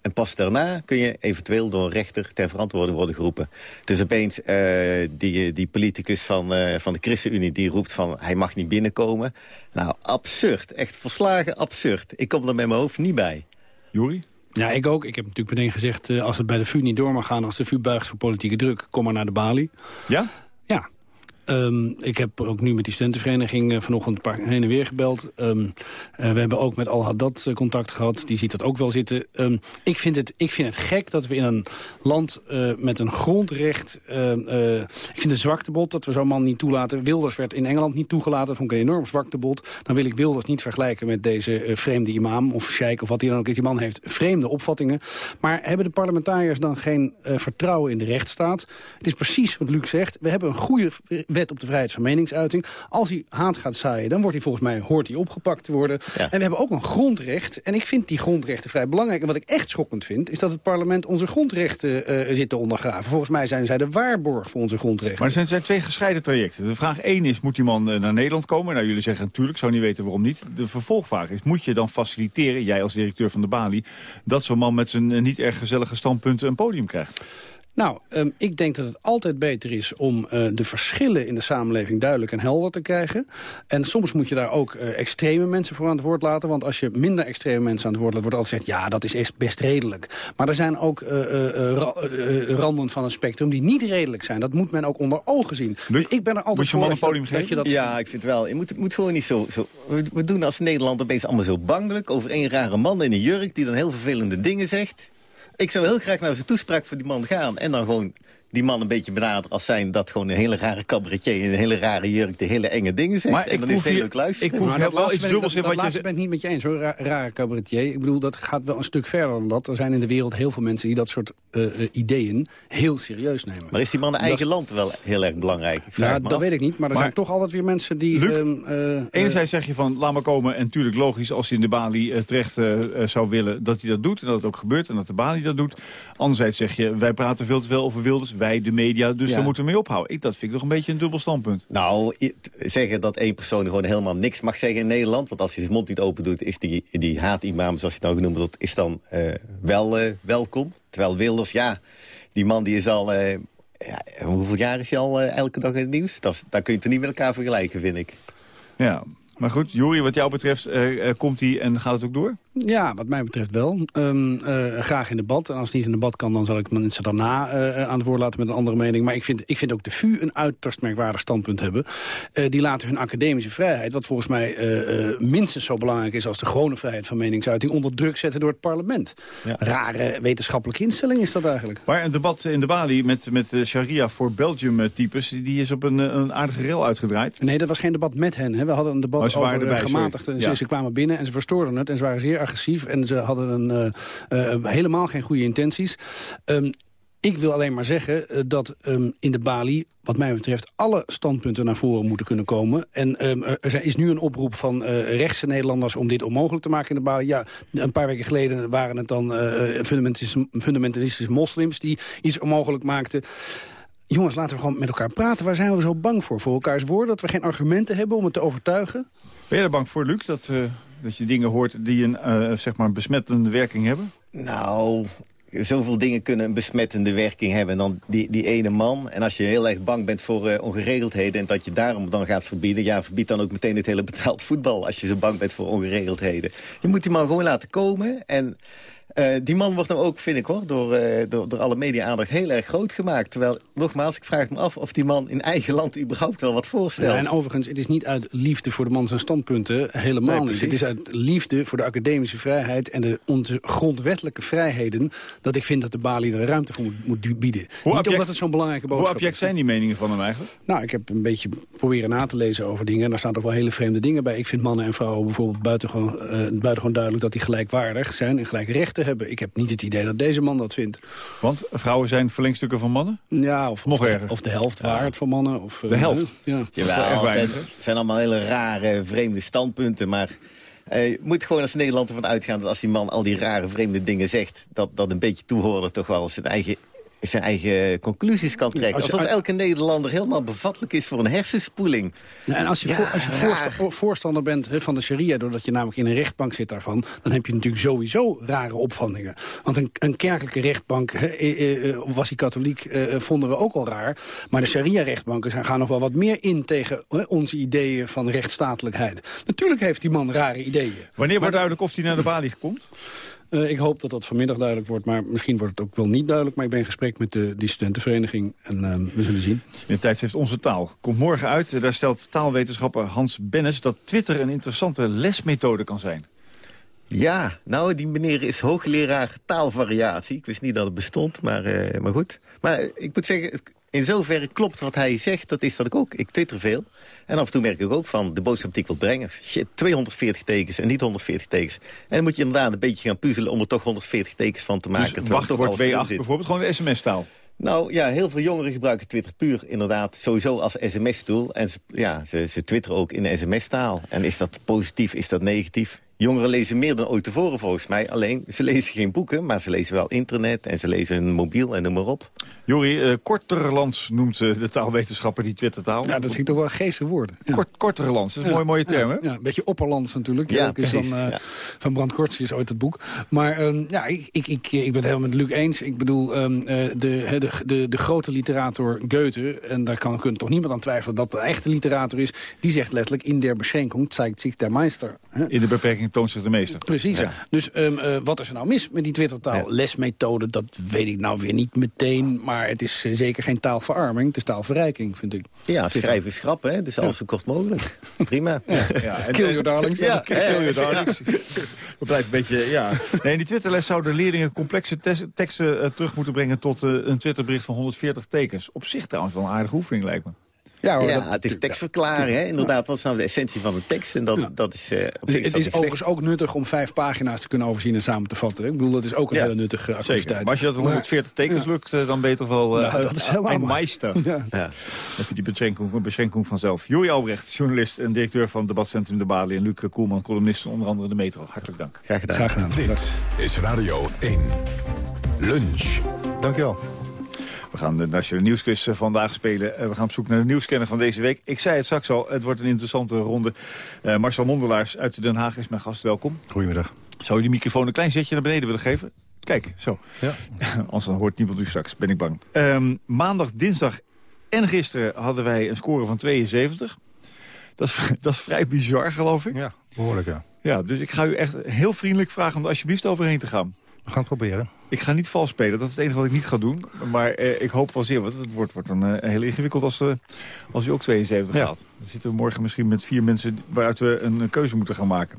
En pas daarna kun je eventueel door een rechter ter verantwoording worden geroepen. Dus opeens eh, die, die politicus van, eh, van de ChristenUnie die roept van hij mag niet binnenkomen. Nou, absurd. Echt verslagen absurd. Ik kom er met mijn hoofd niet bij. Juri? Ja, ik ook. Ik heb natuurlijk meteen gezegd, eh, als het bij de VU niet door mag gaan... als de VU buigt voor politieke druk, kom maar naar de balie. Ja? Ehm, ik heb ook nu met die studentenvereniging eh, vanochtend een paar heen en weer gebeld. Ehm, eh, we hebben ook met Al-Haddad eh, contact gehad. Die ziet dat ook wel zitten. Ehm, ik, vind het, ik vind het gek dat we in een land met een grondrecht... ik vind het zwaktebod dat we zo'n man niet toelaten. Wilders werd in Engeland niet toegelaten. Dat vond ik een enorm zwaktebod. Dan wil ik Wilders niet vergelijken met deze vreemde imam of sheik... of wat hij dan ook is. Die man heeft vreemde opvattingen. Maar hebben de parlementariërs dan geen vertrouwen in de rechtsstaat? Het is precies wat Luc zegt. We hebben een goede wet op de vrijheid van meningsuiting. Als hij haat gaat zaaien, dan wordt hij volgens mij hoort hij opgepakt te worden. En we hebben ook een grondrecht. En ik vind die grondrechten vrij belangrijk. En wat ik echt schokkend vind, is dat het parlement onze grondrechten eh, zit te ondergraven. Volgens mij zijn zij de waarborg voor onze grondrechten. Maar er zijn, zijn twee gescheiden trajecten. De vraag één is, moet die man eh, naar Nederland komen? Nou, jullie zeggen natuurlijk, zou niet weten waarom niet. De vervolgvraag is, moet je dan faciliteren, jij als directeur van de Bali... dat zo'n man met zijn eh, niet erg gezellige standpunten een podium krijgt? Nou, ehm, ik denk dat het altijd beter is om eh, de verschillen in de samenleving duidelijk en helder te krijgen. En soms moet je daar ook eh, extreme mensen voor aan het woord laten. Want als je minder extreme mensen aan het woord laat, wordt altijd gezegd... ja, dat is echt best redelijk. Maar er zijn ook eh, ra- randen van een spectrum die niet redelijk zijn. Dat moet men ook onder ogen zien. dus ik ben er altijd voor dat je dat- dat je dat Ja, ik vind wel. Je moet, het moet gewoon niet zo... zo we, we doen als Nederland opeens allemaal zo bangelijk... over één rare man in een jurk die dan heel vervelende dingen zegt. Ik zou heel graag naar zijn toespraak voor die man gaan... en dan gewoon die man een beetje benaderen als zijn... dat gewoon een hele rare cabaretier in een hele rare jurk... de hele enge dingen zegt. Maar en ik dan is het heel leuk luisteren. ik proef Maar dat laatste ben ik- dat- dat laatste ben ik niet met je eens, hoor, ra rare cabaretier. Ik bedoel, dat gaat wel een stuk verder dan dat. Er zijn in de wereld heel veel mensen die dat soort eh, eh, ideeën heel serieus nemen. Maar is die man Dat- eigen land wel heel erg belangrijk? Ik Ja, het dat af. weet ik niet, maar er Maar- zijn toch altijd weer mensen die... Luc, ehm, eh, Enerzijds zeg je van, laat maar komen. En natuurlijk logisch, als hij in de Bali eh, terecht zou willen... dat hij dat doet en dat het ook gebeurt en dat de Bali dat doet. Anderzijds zeg je, wij praten veel te veel over Wilders. Wij, de media, dus Ja. daar moeten we mee ophouden. Ik, dat vind ik toch een beetje een dubbel standpunt. Nou, zeggen dat één persoon gewoon helemaal niks mag zeggen in Nederland. Want als hij zijn mond niet open doet, is die, die haatimam, zoals hij het nou genoemd wordt, is dan eh, wel eh, welkom. Terwijl Wilders, ja, die man die is al... eh, ja, hoeveel jaar is hij al elke dag in het nieuws? Dat, daar kun je het niet met elkaar vergelijken, vind ik. Ja, maar goed, Juri, wat jou betreft, komt hij en gaat het ook door? Ja, wat mij betreft wel. Um, uh, graag in debat. En als het niet in debat kan, dan zal ik mensen daarna uh, aan het woord laten met een andere mening. Maar ik vind, ik vind ook de VU een uiterst merkwaardig standpunt hebben. Uh, die laten hun academische vrijheid, wat volgens mij minstens zo belangrijk is als de gewone vrijheid van meningsuiting, onder druk zetten door het parlement. Ja. Rare wetenschappelijke instelling is dat eigenlijk. Maar een debat in de Bali met, met de Sharia voor Belgium-types, die is op een, een aardige rel uitgedraaid. Nee, dat was geen debat met hen. Hè. We hadden een debat over erbij, gematigde. Ja. Ze kwamen binnen en ze verstoorden het en ze waren zeer agressief en ze hadden een, uh, uh, helemaal geen goede intenties. Um, ik wil alleen maar zeggen dat um, in de Bali, wat mij betreft... alle standpunten naar voren moeten kunnen komen. En um, er is nu een oproep van uh, rechtse Nederlanders... om dit onmogelijk te maken in de Bali. Ja, een paar weken geleden waren het dan fundamentalistische, moslims... die iets onmogelijk maakten. Jongens, laten we gewoon met elkaar praten. Waar zijn we zo bang voor? Voor elkaars woorden? Dat we geen argumenten hebben om het te overtuigen? Ben je er bang voor, Luc, dat, dat je dingen hoort die een uh, zeg maar besmettende werking hebben? Nou, zoveel dingen kunnen een besmettende werking hebben dan die, die ene man. En als je heel erg bang bent voor uh, ongeregeldheden en dat je daarom dan gaat verbieden... ja, verbied dan ook meteen het hele betaald voetbal als je zo bang bent voor ongeregeldheden. Je moet die man gewoon laten komen en... Uh, die man wordt dan ook, vind ik hoor, door, uh, door, door alle media-aandacht heel erg groot gemaakt. Terwijl, nogmaals, ik vraag me af of die man in eigen land überhaupt wel wat voorstelt. Ja, en overigens, het is niet uit liefde voor de man zijn standpunten, helemaal nee, niet. Het is uit liefde voor de academische vrijheid en de onze grondwettelijke vrijheden... dat ik vind dat de Bali er ruimte voor moet, moet bieden. Hoe niet object, omdat het zo'n belangrijke boodschap Hoe object zijn die meningen van hem eigenlijk? Nou, ik heb een beetje proberen na te lezen over dingen. En daar staan toch wel hele vreemde dingen bij. Ik vind mannen en vrouwen bijvoorbeeld buitengewoon, uh, buitengewoon duidelijk... dat die gelijkwaardig zijn en gelijke rechten hebben. Ik heb niet het idee dat deze man dat vindt. Want vrouwen zijn verlengstukken van mannen? Ja, of, Nog of, erger. of de helft ja. waard van mannen. Of, de helft? Ja. Jawel, het zijn, zijn allemaal hele rare, vreemde standpunten. Maar uh, je moet gewoon als Nederland ervan uitgaan... dat als die man al die rare, vreemde dingen zegt... dat dat een beetje toehoren toch wel zijn eigen zijn eigen conclusies kan trekken. Alsof elke Nederlander helemaal bevattelijk is voor een hersenspoeling. Ja, en als je, ja, voor, als je voorstander, voorstander bent he, van de sharia... doordat je namelijk in een rechtbank zit daarvan... dan heb je natuurlijk sowieso rare opvattingen. Want een, een kerkelijke rechtbank, he, eh, eh, was hij katholiek, eh, vonden we ook al raar. Maar de sharia-rechtbanken gaan nog wel wat meer in... tegen he, onze ideeën van rechtsstatelijkheid. Natuurlijk heeft die man rare ideeën. Wanneer wordt duidelijk of hij naar de balie komt? Uh, ik hoop dat dat vanmiddag duidelijk wordt, maar misschien wordt het ook wel niet duidelijk. Maar ik ben in gesprek met de, die studentenvereniging en uh, we zullen zien. In de tijdschrift Onze Taal komt morgen uit. Daar stelt taalwetenschapper Hans Bennis dat Twitter een interessante lesmethode kan zijn. Ja, nou, die meneer is hoogleraar taalvariatie. Ik wist niet dat het bestond, maar, uh, maar goed. Maar ik moet zeggen, in zoverre klopt wat hij zegt. Dat is dat ik ook. Ik twitter veel. En af en toe merk ik ook van de boodschap die ik wil brengen. Shit, 240 tekens en niet 140 tekens. En dan moet je inderdaad een beetje gaan puzzelen om er toch 140 tekens van te maken. Dus wachtwoord W8 bijvoorbeeld, gewoon de sms-taal. Nou ja, heel veel jongeren gebruiken Twitter puur inderdaad sowieso als sms-tool. En ze, ja, ze, ze twitteren ook in de sms-taal. En is dat positief, is dat negatief? Jongeren lezen meer dan ooit tevoren volgens mij. Alleen, ze lezen geen boeken, maar ze lezen wel internet... en ze lezen hun mobiel en noem maar op. Jori, uh, Korterlands noemt uh, de taalwetenschapper die Twittertaal. Ja, dat vind ik toch wel geestige woorden. Ja. Kort, Korterlands, dat is een mooie, mooie term, ja, hè? Ja, een beetje opperlands natuurlijk. Ja, is van, uh, ja. van Brand Kortse is ooit het boek. Maar um, ja, ik, ik, ik, ik ben het helemaal met Luc eens. Ik bedoel, um, de, de, de, de grote literator Goethe... en daar kan, kan toch niemand aan twijfelen dat de echte literator is... die zegt letterlijk in der beschenking zeigt zich der meester. Hè? In de beperking toont zich de meester. Precies. Ja. Dus um, wat is er nou mis met die Twittertaal? Lesmethode, dat weet ik nou weer niet meteen. Maar het is zeker geen taalverarming, het is taalverrijking, vind ik. Ja, schrijven is grappen, hè? dus alles zo kort mogelijk. Prima. (laughs) Ja, ja. En, kill your darlings. Ja, kill your darlings. We blijven een beetje, ja. Nee, in die Twitterles zouden leerlingen complexe teksten uh, terug moeten brengen... tot uh, een Twitterbericht van 140 tekens. Op zich trouwens wel een aardige oefening, lijkt me. Ja, hoor, ja dat, het is tekstverklaren. Hè? Inderdaad, wat is nou de essentie van de tekst? En dat, ja. dat is, uh, op zich Het is overigens ook nuttig om vijf pagina's te kunnen overzien en samen te vatten. Hè? Ik bedoel, dat is ook een ja. hele nuttige activiteit. Maar als je dat 140 tekens lukt, dan ben je toch wel uh, dat is een meester. Ja. Dan heb je die beschenking, beschenking vanzelf. Joey Albrecht, journalist en directeur van Debatcentrum De Bali. En Luc Koelman, columnist onder andere de Metro. Hartelijk dank. Graag gedaan. Graag gedaan. Dit is Radio 1. Lunch. Dankjewel. We gaan de Nationale Nieuwsquiz vandaag spelen. We gaan op zoek naar de nieuwscanner van deze week. Ik zei het straks al, het wordt een interessante ronde. Uh, Marcel Mondelaars uit Den Haag is mijn gast. Welkom. Goedemiddag. Zou je die microfoon een klein zetje naar beneden willen geven? Kijk, zo. Ja. (laughs) Anders dan hoort niemand u straks, ben ik bang. Um, maandag, dinsdag en gisteren hadden wij een score van 72. Dat is, (laughs) dat is vrij bizar, geloof ik. Ja, Behoorlijk, ja. Ja, dus ik ga u echt heel vriendelijk vragen om er alsjeblieft overheen te gaan. We gaan het proberen. Ik ga niet vals spelen, dat is het enige wat ik niet ga doen. Maar eh, ik hoop wel zeer, want het wordt, wordt dan eh, heel ingewikkeld als, uh, als u ook 72 Ja. gaat. Dan zitten we morgen misschien met vier mensen waaruit we een, een keuze moeten gaan maken.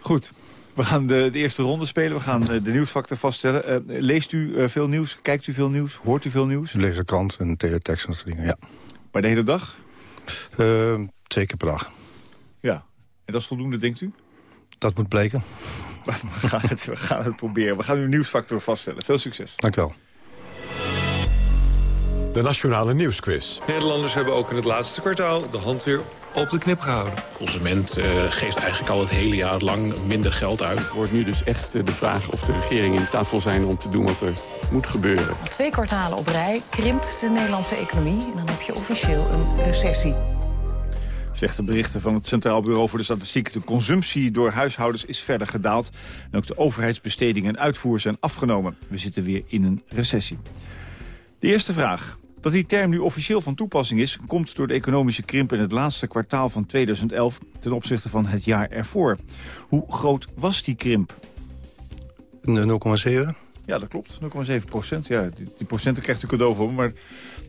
Goed, we gaan de, de eerste ronde spelen. We gaan eh, de nieuwsfactor vaststellen. Leest u veel nieuws? Kijkt u veel nieuws? Hoort u veel nieuws? Ik lees de krant en teletext en dat soort dingen, ja. Bij de hele dag? Eh, twee keer per dag. Ja. En dat is voldoende, denkt u? Dat moet blijken. (laughs) We gaan het, we gaan het proberen. We gaan uw nieuwsfactor vaststellen. Veel succes. Dank u wel. De Nationale Nieuwsquiz. Nederlanders hebben ook in het laatste kwartaal de hand weer op de knip gehouden. consument eh, geeft eigenlijk al het hele jaar lang minder geld uit. Het wordt nu dus echt eh, de vraag of de regering in staat zal zijn om te doen wat er moet gebeuren. Twee kwartalen op rij krimpt de Nederlandse economie... en dan heb je officieel een recessie. Zegt de berichten van het Centraal Bureau voor de Statistiek. De consumptie door huishoudens is verder gedaald. En ook de overheidsbestedingen en uitvoer zijn afgenomen. We zitten weer in een recessie. De eerste vraag. Dat die term nu officieel van toepassing is... komt door de economische krimp in het laatste kwartaal van 2011... ten opzichte van het jaar ervoor. Hoe groot was die krimp? 0,7? Ja, dat klopt. 0,7 procent. Ja, die, die procenten krijgt u cadeau voor, maar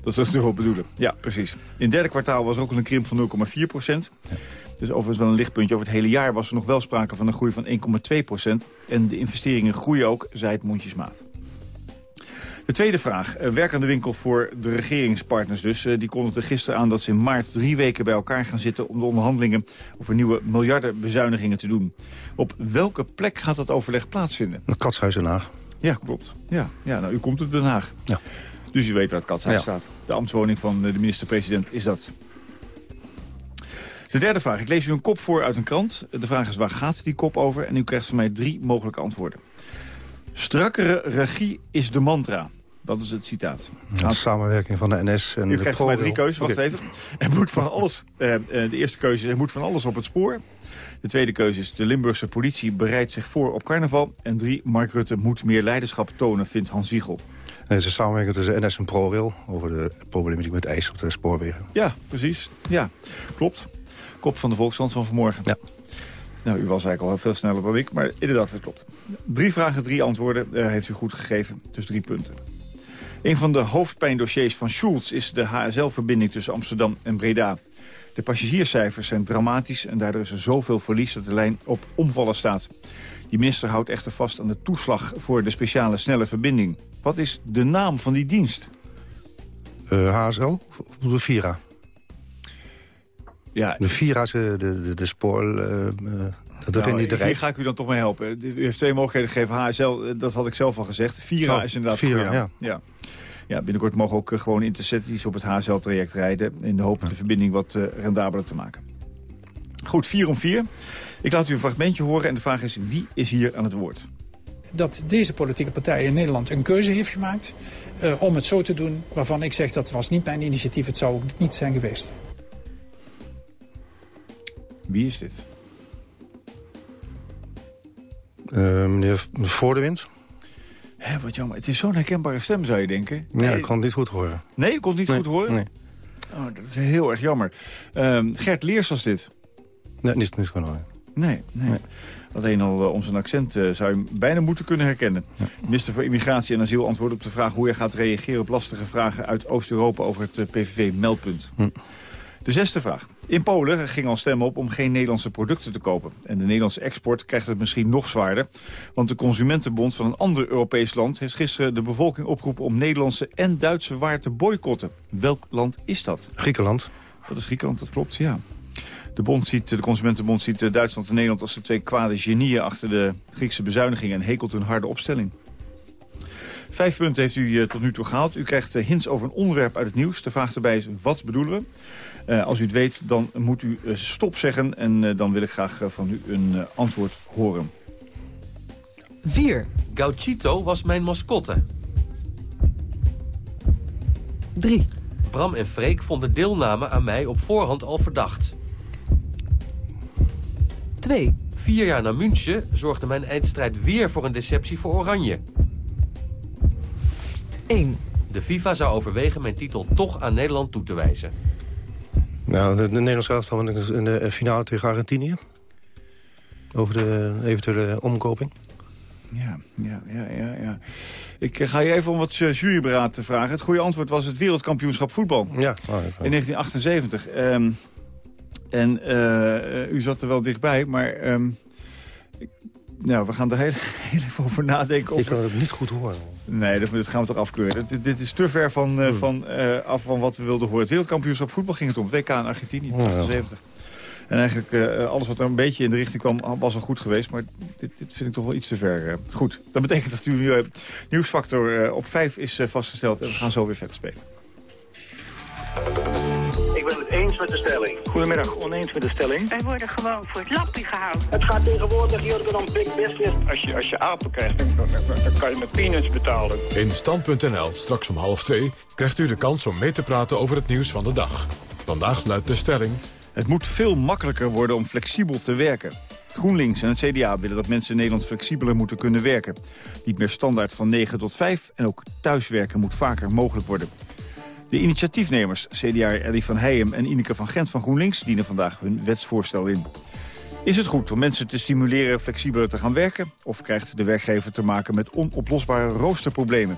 dat is natuurlijk wel bedoelen. Ja, precies. In het derde kwartaal was er ook een krimp van 0,4 procent. Dus overigens wel een lichtpuntje. Over het hele jaar was er nog wel sprake van een groei van 1,2 procent. En de investeringen groeien ook, zei het mondjesmaat. De tweede vraag. Eh, Werk aan de winkel voor de regeringspartners dus. Eh, Die kondigden gisteren aan dat ze in maart drie weken bij elkaar gaan zitten... om de onderhandelingen over nieuwe miljardenbezuinigingen te doen. Op welke plek gaat dat overleg plaatsvinden? Het Katshuis Den Haag. Ja, klopt. Ja, ja nou, u komt uit Den Haag. Ja. Dus u weet waar het katshuis Ja. staat. De ambtswoning van eh, de minister-president is dat. De derde vraag. Ik lees u een kop voor uit een krant. De vraag is waar gaat die kop over? En u krijgt van mij drie mogelijke antwoorden. Strakkere regie is de mantra. Dat is het citaat. De samenwerking van de NS en U de krijgt van mij drie keuzes. Wacht even. Er moet van alles, eh, eh, de eerste keuze is er moet van alles op het spoor. De tweede keuze is de Limburgse politie bereidt zich voor op carnaval. En drie, Mark Rutte moet meer leiderschap tonen, vindt Hans Wiegel. Er is een samenwerking tussen NS en ProRail... over de problematiek met ijs op de spoorwegen. Ja, precies. Ja, klopt. Kop van de Volkskrant van vanmorgen. Ja. Nou, u was eigenlijk al veel sneller dan ik, maar inderdaad, dat klopt. Drie vragen, drie antwoorden eh, heeft u goed gegeven, dus drie punten. Een van de hoofdpijndossiers van Schulz is de HSL-verbinding tussen Amsterdam en Breda. De passagierscijfers zijn dramatisch en daardoor is er zoveel verlies dat de lijn op omvallen staat. Die minister houdt echter vast aan de toeslag voor de speciale snelle verbinding. Wat is de naam van die dienst? Eh, HSL of de Vira? Ja, De Vira is de, de, de, de spoor... eh, eh, dat Nou, degene die hier ga ik u dan toch mee helpen. U heeft twee mogelijkheden gegeven. HSL, eh, dat had ik zelf al gezegd. Vira Oh, is inderdaad Vira, naam. ja. Ja, binnenkort mogen ook eh, gewoon intercities op het HSL-traject rijden... in de hoop de verbinding wat eh, rendabeler te maken. Goed, vier om vier. Ik laat u een fragmentje horen en de vraag is... wie is hier aan het woord? Dat deze politieke partij in Nederland een keuze heeft gemaakt... eh, om het zo te doen waarvan ik zeg dat was niet mijn initiatief. Het zou ook niet zijn geweest. Wie is dit? Eh, meneer Voor de Wind? Hé, wat jammer. Het is zo'n herkenbare stem, zou je denken. Ja, ik kon het niet goed horen. Nee, ik kon het niet Nee, goed horen? nee. Oh, dat is heel erg jammer. Ehm, Gert Leers was dit. Nee, niet, niet kunnen horen. Nee, nee. Alleen al eh, om zijn accent eh, zou je hem bijna moeten kunnen herkennen. Minister voor Immigratie en Asiel antwoordt op de vraag... hoe hij gaat reageren op lastige vragen uit Oost-Europa over het eh, PVV-meldpunt. De zesde vraag. In Polen ging al stemmen op om geen Nederlandse producten te kopen. En de Nederlandse export krijgt het misschien nog zwaarder. Want de Consumentenbond van een ander Europees land... heeft gisteren de bevolking opgeroepen om Nederlandse en Duitse waar te boycotten. Welk land is dat? Griekenland. Dat is Griekenland, dat klopt, ja. De, bond ziet, de Consumentenbond ziet eh, Duitsland en Nederland als de twee kwade genieën achter de Griekse bezuinigingen en hekelt hun harde opstelling. Vijf punten heeft u eh, tot nu toe gehaald. U krijgt eh, hints over een onderwerp uit het nieuws. De vraag erbij is, wat bedoelen we? Eh, als u het weet, dan moet u stop zeggen en dan wil ik graag van u een antwoord horen. 4. Gauchito was mijn mascotte. 3. Bram en Freek vonden deelname aan mij op voorhand al verdacht. 2. Vier jaar na München zorgde mijn eindstrijd weer voor een deceptie voor Oranje. 1. De FIFA zou overwegen mijn titel toch aan Nederland toe te wijzen. Nou, de, de Nederlandse elftal in de finale tegen Argentinië. Over de eventuele omkoping? Ja, ja, ja, ja. ja. Ik eh, ga je even om wat eh, juryberaad te vragen. Het goede antwoord was het wereldkampioenschap voetbal. Ja. In 1978. Ehm, en eh, u zat er wel dichtbij, maar... ehm, ik- nou, we gaan er heel, (laughs) heel even over nadenken. Of Ik kan het niet goed horen. Nee, dat, dat gaan we toch afkeuren. Dit, dit is te ver van, eh, van, eh, af van wat we wilden horen. Het wereldkampioenschap voetbal ging het om. WK in Argentinië, Oh, ja. 78. En eigenlijk alles wat er een beetje in de richting kwam, was al goed geweest. Maar dit, dit vind ik toch wel iets te ver. Goed, dat betekent dat u nu eh, nieuwsfactor op 5 is vastgesteld. En we gaan zo weer verder spelen. Met de stelling. Goedemiddag, oneens met de stelling. Wij worden gewoon voor het lappie gehouden. Het gaat tegenwoordig hier om big business. Als je, als je apen krijgt, dan, dan, dan- dan kan je met peanuts betalen. In Stand.nl, straks om half twee, krijgt u de kans om mee te praten over het nieuws van de dag. Vandaag luidt de stelling... Het moet veel makkelijker worden om flexibel te werken. GroenLinks en het CDA willen dat mensen in Nederland flexibeler moeten kunnen werken. Niet meer standaard van 9 tot 5 en ook thuiswerken moet vaker mogelijk worden. De initiatiefnemers, CDA Ellie van Heijem en Ineke van Gent van GroenLinks... dienen vandaag hun wetsvoorstel in. Is het goed om mensen te stimuleren flexibeler te gaan werken... of krijgt de werkgever te maken met onoplosbare roosterproblemen?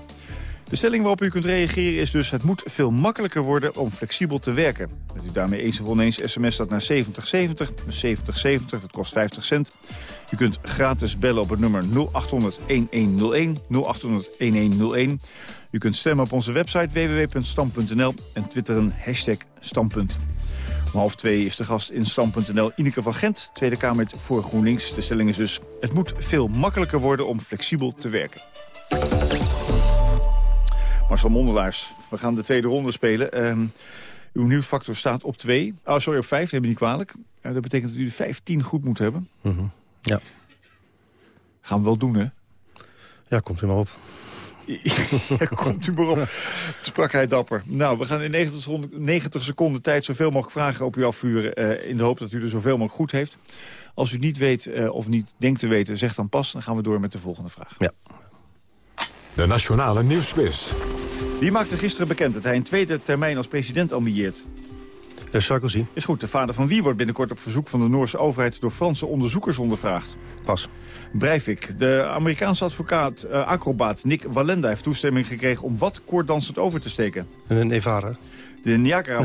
De stelling waarop u kunt reageren is dus... het moet veel makkelijker worden om flexibel te werken. Dat u daarmee eens of oneens sms dat naar 7070. Dus 7070, dat kost 50 cent. U kunt gratis bellen op het nummer 0800-1101. 0800-1101. U kunt stemmen op onze website www.stam.nl en twitteren hashtag standpunt. Om half twee is de gast in Stam.nl Ineke van Gent, Tweede Kamer voor GroenLinks. De stelling is dus, het moet veel makkelijker worden om flexibel te werken. Marcel Mondelaars, we gaan de tweede ronde spelen. Ehm, uw nieuwsfactor staat op 2. Oh, sorry, op 5, neem me niet kwalijk. Eh, dat betekent dat u de 15 goed moet hebben. Mhm. Ja. Gaan we wel doen, hè? Ja, komt u maar op. (laughs) Komt u maar op. Sprak hij dapper. Nou, we gaan in 90, seconden- 90 seconden tijd zoveel mogelijk vragen op u afvuren... eh, in de hoop dat u er zoveel mogelijk goed heeft. Als u niet weet eh, of niet denkt te weten, zeg dan pas. Dan gaan we door met de volgende vraag. Ja. De Nationale Nieuwsquiz. Wie maakte gisteren bekend dat hij een tweede termijn als president ambieert? Eh, Sarkozy. Is goed. De vader van wie wordt binnenkort op verzoek van de Noorse overheid... door Franse onderzoekers ondervraagd? Pas. Breivik. De Amerikaanse advocaat, eh, acrobaat Nick Walenda... heeft toestemming gekregen om wat koorddansend over te steken? En een Nevada. De Niagara-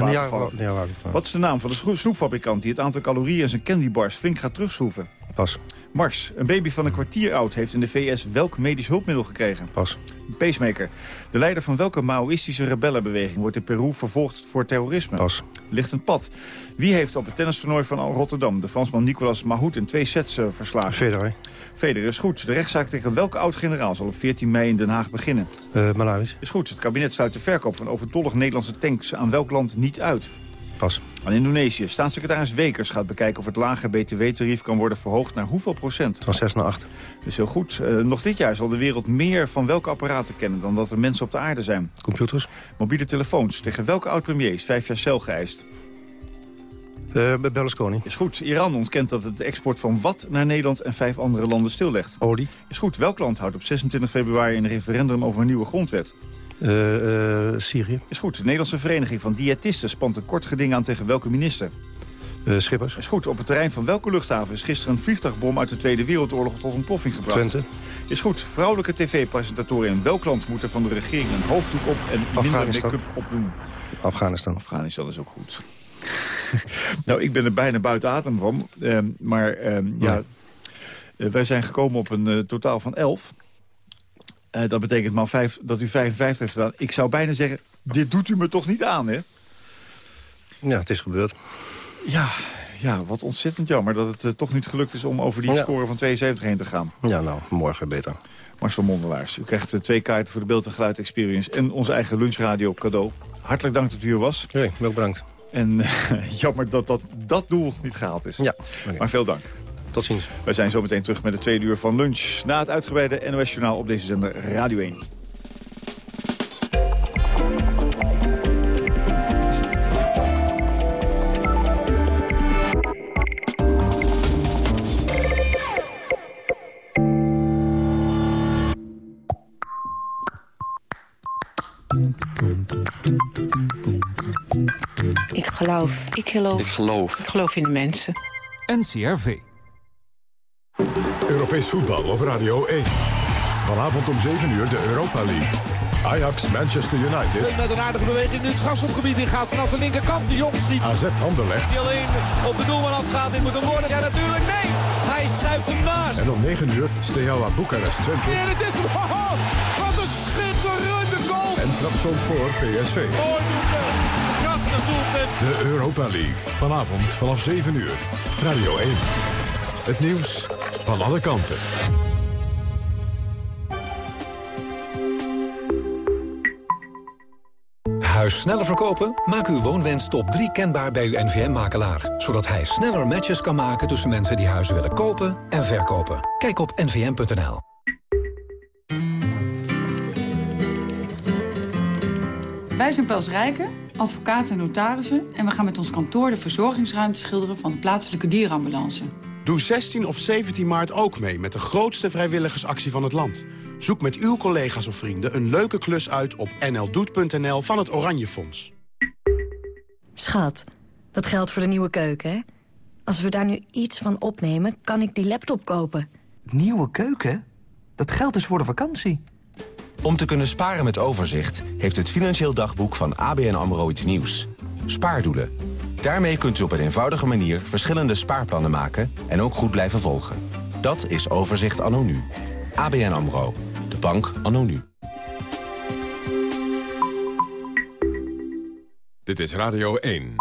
Wat is de naam van de snoepfabrikant... die het aantal calorieën in zijn candybars flink gaat terugschroeven? Pas. Mars. Een baby van een kwartier oud heeft in de VS welk medisch hulpmiddel gekregen? Pas. Pacemaker. De leider van welke Maoïstische rebellenbeweging wordt in Peru vervolgd voor terrorisme? Pas. Lichtend pad. Wie heeft op het tennistoernooi van Rotterdam de Fransman Nicolas Mahut in twee sets eh, verslagen? Federer. Federer is goed. De rechtszaak tegen welke oud-generaal zal op 14 mei in Den Haag beginnen? Uh, Malawi's. Is goed. Het kabinet sluit de verkoop van overtollig Nederlandse tanks aan welk land niet uit? Pas. Aan Indonesië. Staatssecretaris Wekers gaat bekijken of het lage btw-tarief kan worden verhoogd naar hoeveel procent? Van 6 naar 8. Dat is heel goed. Uh, nog dit jaar zal de wereld meer van welke apparaten kennen dan dat er mensen op de aarde zijn? Computers. Mobiele telefoons. Tegen welke oud-premier is vijf jaar cel geëist? Uh, Berlusconi. Is goed. Iran ontkent dat het de export van wat naar Nederland en vijf andere landen stillegt. Olie. Is goed. Welk land houdt op 26 februari een referendum over een nieuwe grondwet? Uh, uh, Syrië. Is goed. De Nederlandse Vereniging van Diëtisten spant een kort geding aan tegen welke minister? Uh, Schippers. Is goed. Op het terrein van welke luchthaven is gisteren een vliegtuigbom uit de Tweede Wereldoorlog tot ontploffing gebracht? Twente. Is goed. Vrouwelijke tv-presentatoren in welk land moeten van de regering een hoofddoek op en minder make-up opdoen? Afghanistan. Afghanistan is ook goed. (laughs) nou, ik ben er bijna buiten adem van. Uh, maar uh, ja, uh, wij zijn gekomen op een uh, totaal van 11. Uh, dat betekent maar vijf, dat u 55 heeft gedaan. Ik zou bijna zeggen, dit doet u me toch niet aan, hè? Ja, het is gebeurd. Ja, ja wat ontzettend jammer dat het uh, toch niet gelukt is... om over die ja. score van 72 heen te gaan. Ja, nou, morgen beter. Marcel Mondelaars, u krijgt uh, twee kaarten voor de Beeld- en Geluid Experience... en onze eigen lunchradio cadeau. Hartelijk dank dat u er was. Nee, wel bedankt. En (laughs) jammer dat, dat dat doel niet gehaald is. Ja. Okay. Maar veel dank. Tot ziens. Wij zijn zometeen terug met de tweede uur van lunch. Na het uitgebreide NOS-journaal op deze zender Radio 1. Ik geloof. Ik geloof. Ik geloof. Ik geloof in de mensen. NCRV. Europees voetbal op Radio 1. Vanavond om 7 uur de Europa League. Ajax Manchester United. Met een aardige beweging nu het strafschopgebied in gaat vanaf de linkerkant. De Jong schiet. AZ Anderlecht. Die alleen op de doelman afgaat. Dit moet hem worden. Ja, natuurlijk. Nee. Hij schuift hem naast. En om 9 uur Steaua Boekarest Twente. En het is hem. Oh, wat een schitterende goal. En Trapsonspoor PSV. Mooi doelpunt. Krachtig doelpunt. De Europa League. Vanavond vanaf 7 uur. Radio 1. Het nieuws van alle kanten. Huis sneller verkopen? Maak uw woonwens top 3 kenbaar bij uw NVM-makelaar. Zodat hij sneller matches kan maken tussen mensen die huizen willen kopen en verkopen. Kijk op nvm.nl. Wij zijn Pels Rijken, advocaten en notarissen... en we gaan met ons kantoor de verzorgingsruimte schilderen... van de plaatselijke dierenambulance. Doe 16 of 17 maart ook mee met de grootste vrijwilligersactie van het land. Zoek met uw collega's of vrienden een leuke klus uit op nldoet.nl van het Oranje Fonds. Schat, dat geldt voor de nieuwe keuken, hè? Als we daar nu iets van opnemen, kan ik die laptop kopen. Nieuwe keuken? Dat geldt dus voor de vakantie. Om te kunnen sparen met overzicht... heeft het Financieel Dagboek van ABN AMRO iets nieuws. Spaardoelen. Daarmee kunt u op een eenvoudige manier verschillende spaarplannen maken... en ook goed blijven volgen. Dat is Overzicht anno nu. ABN AMRO. De bank anno nu. Dit is Radio 1.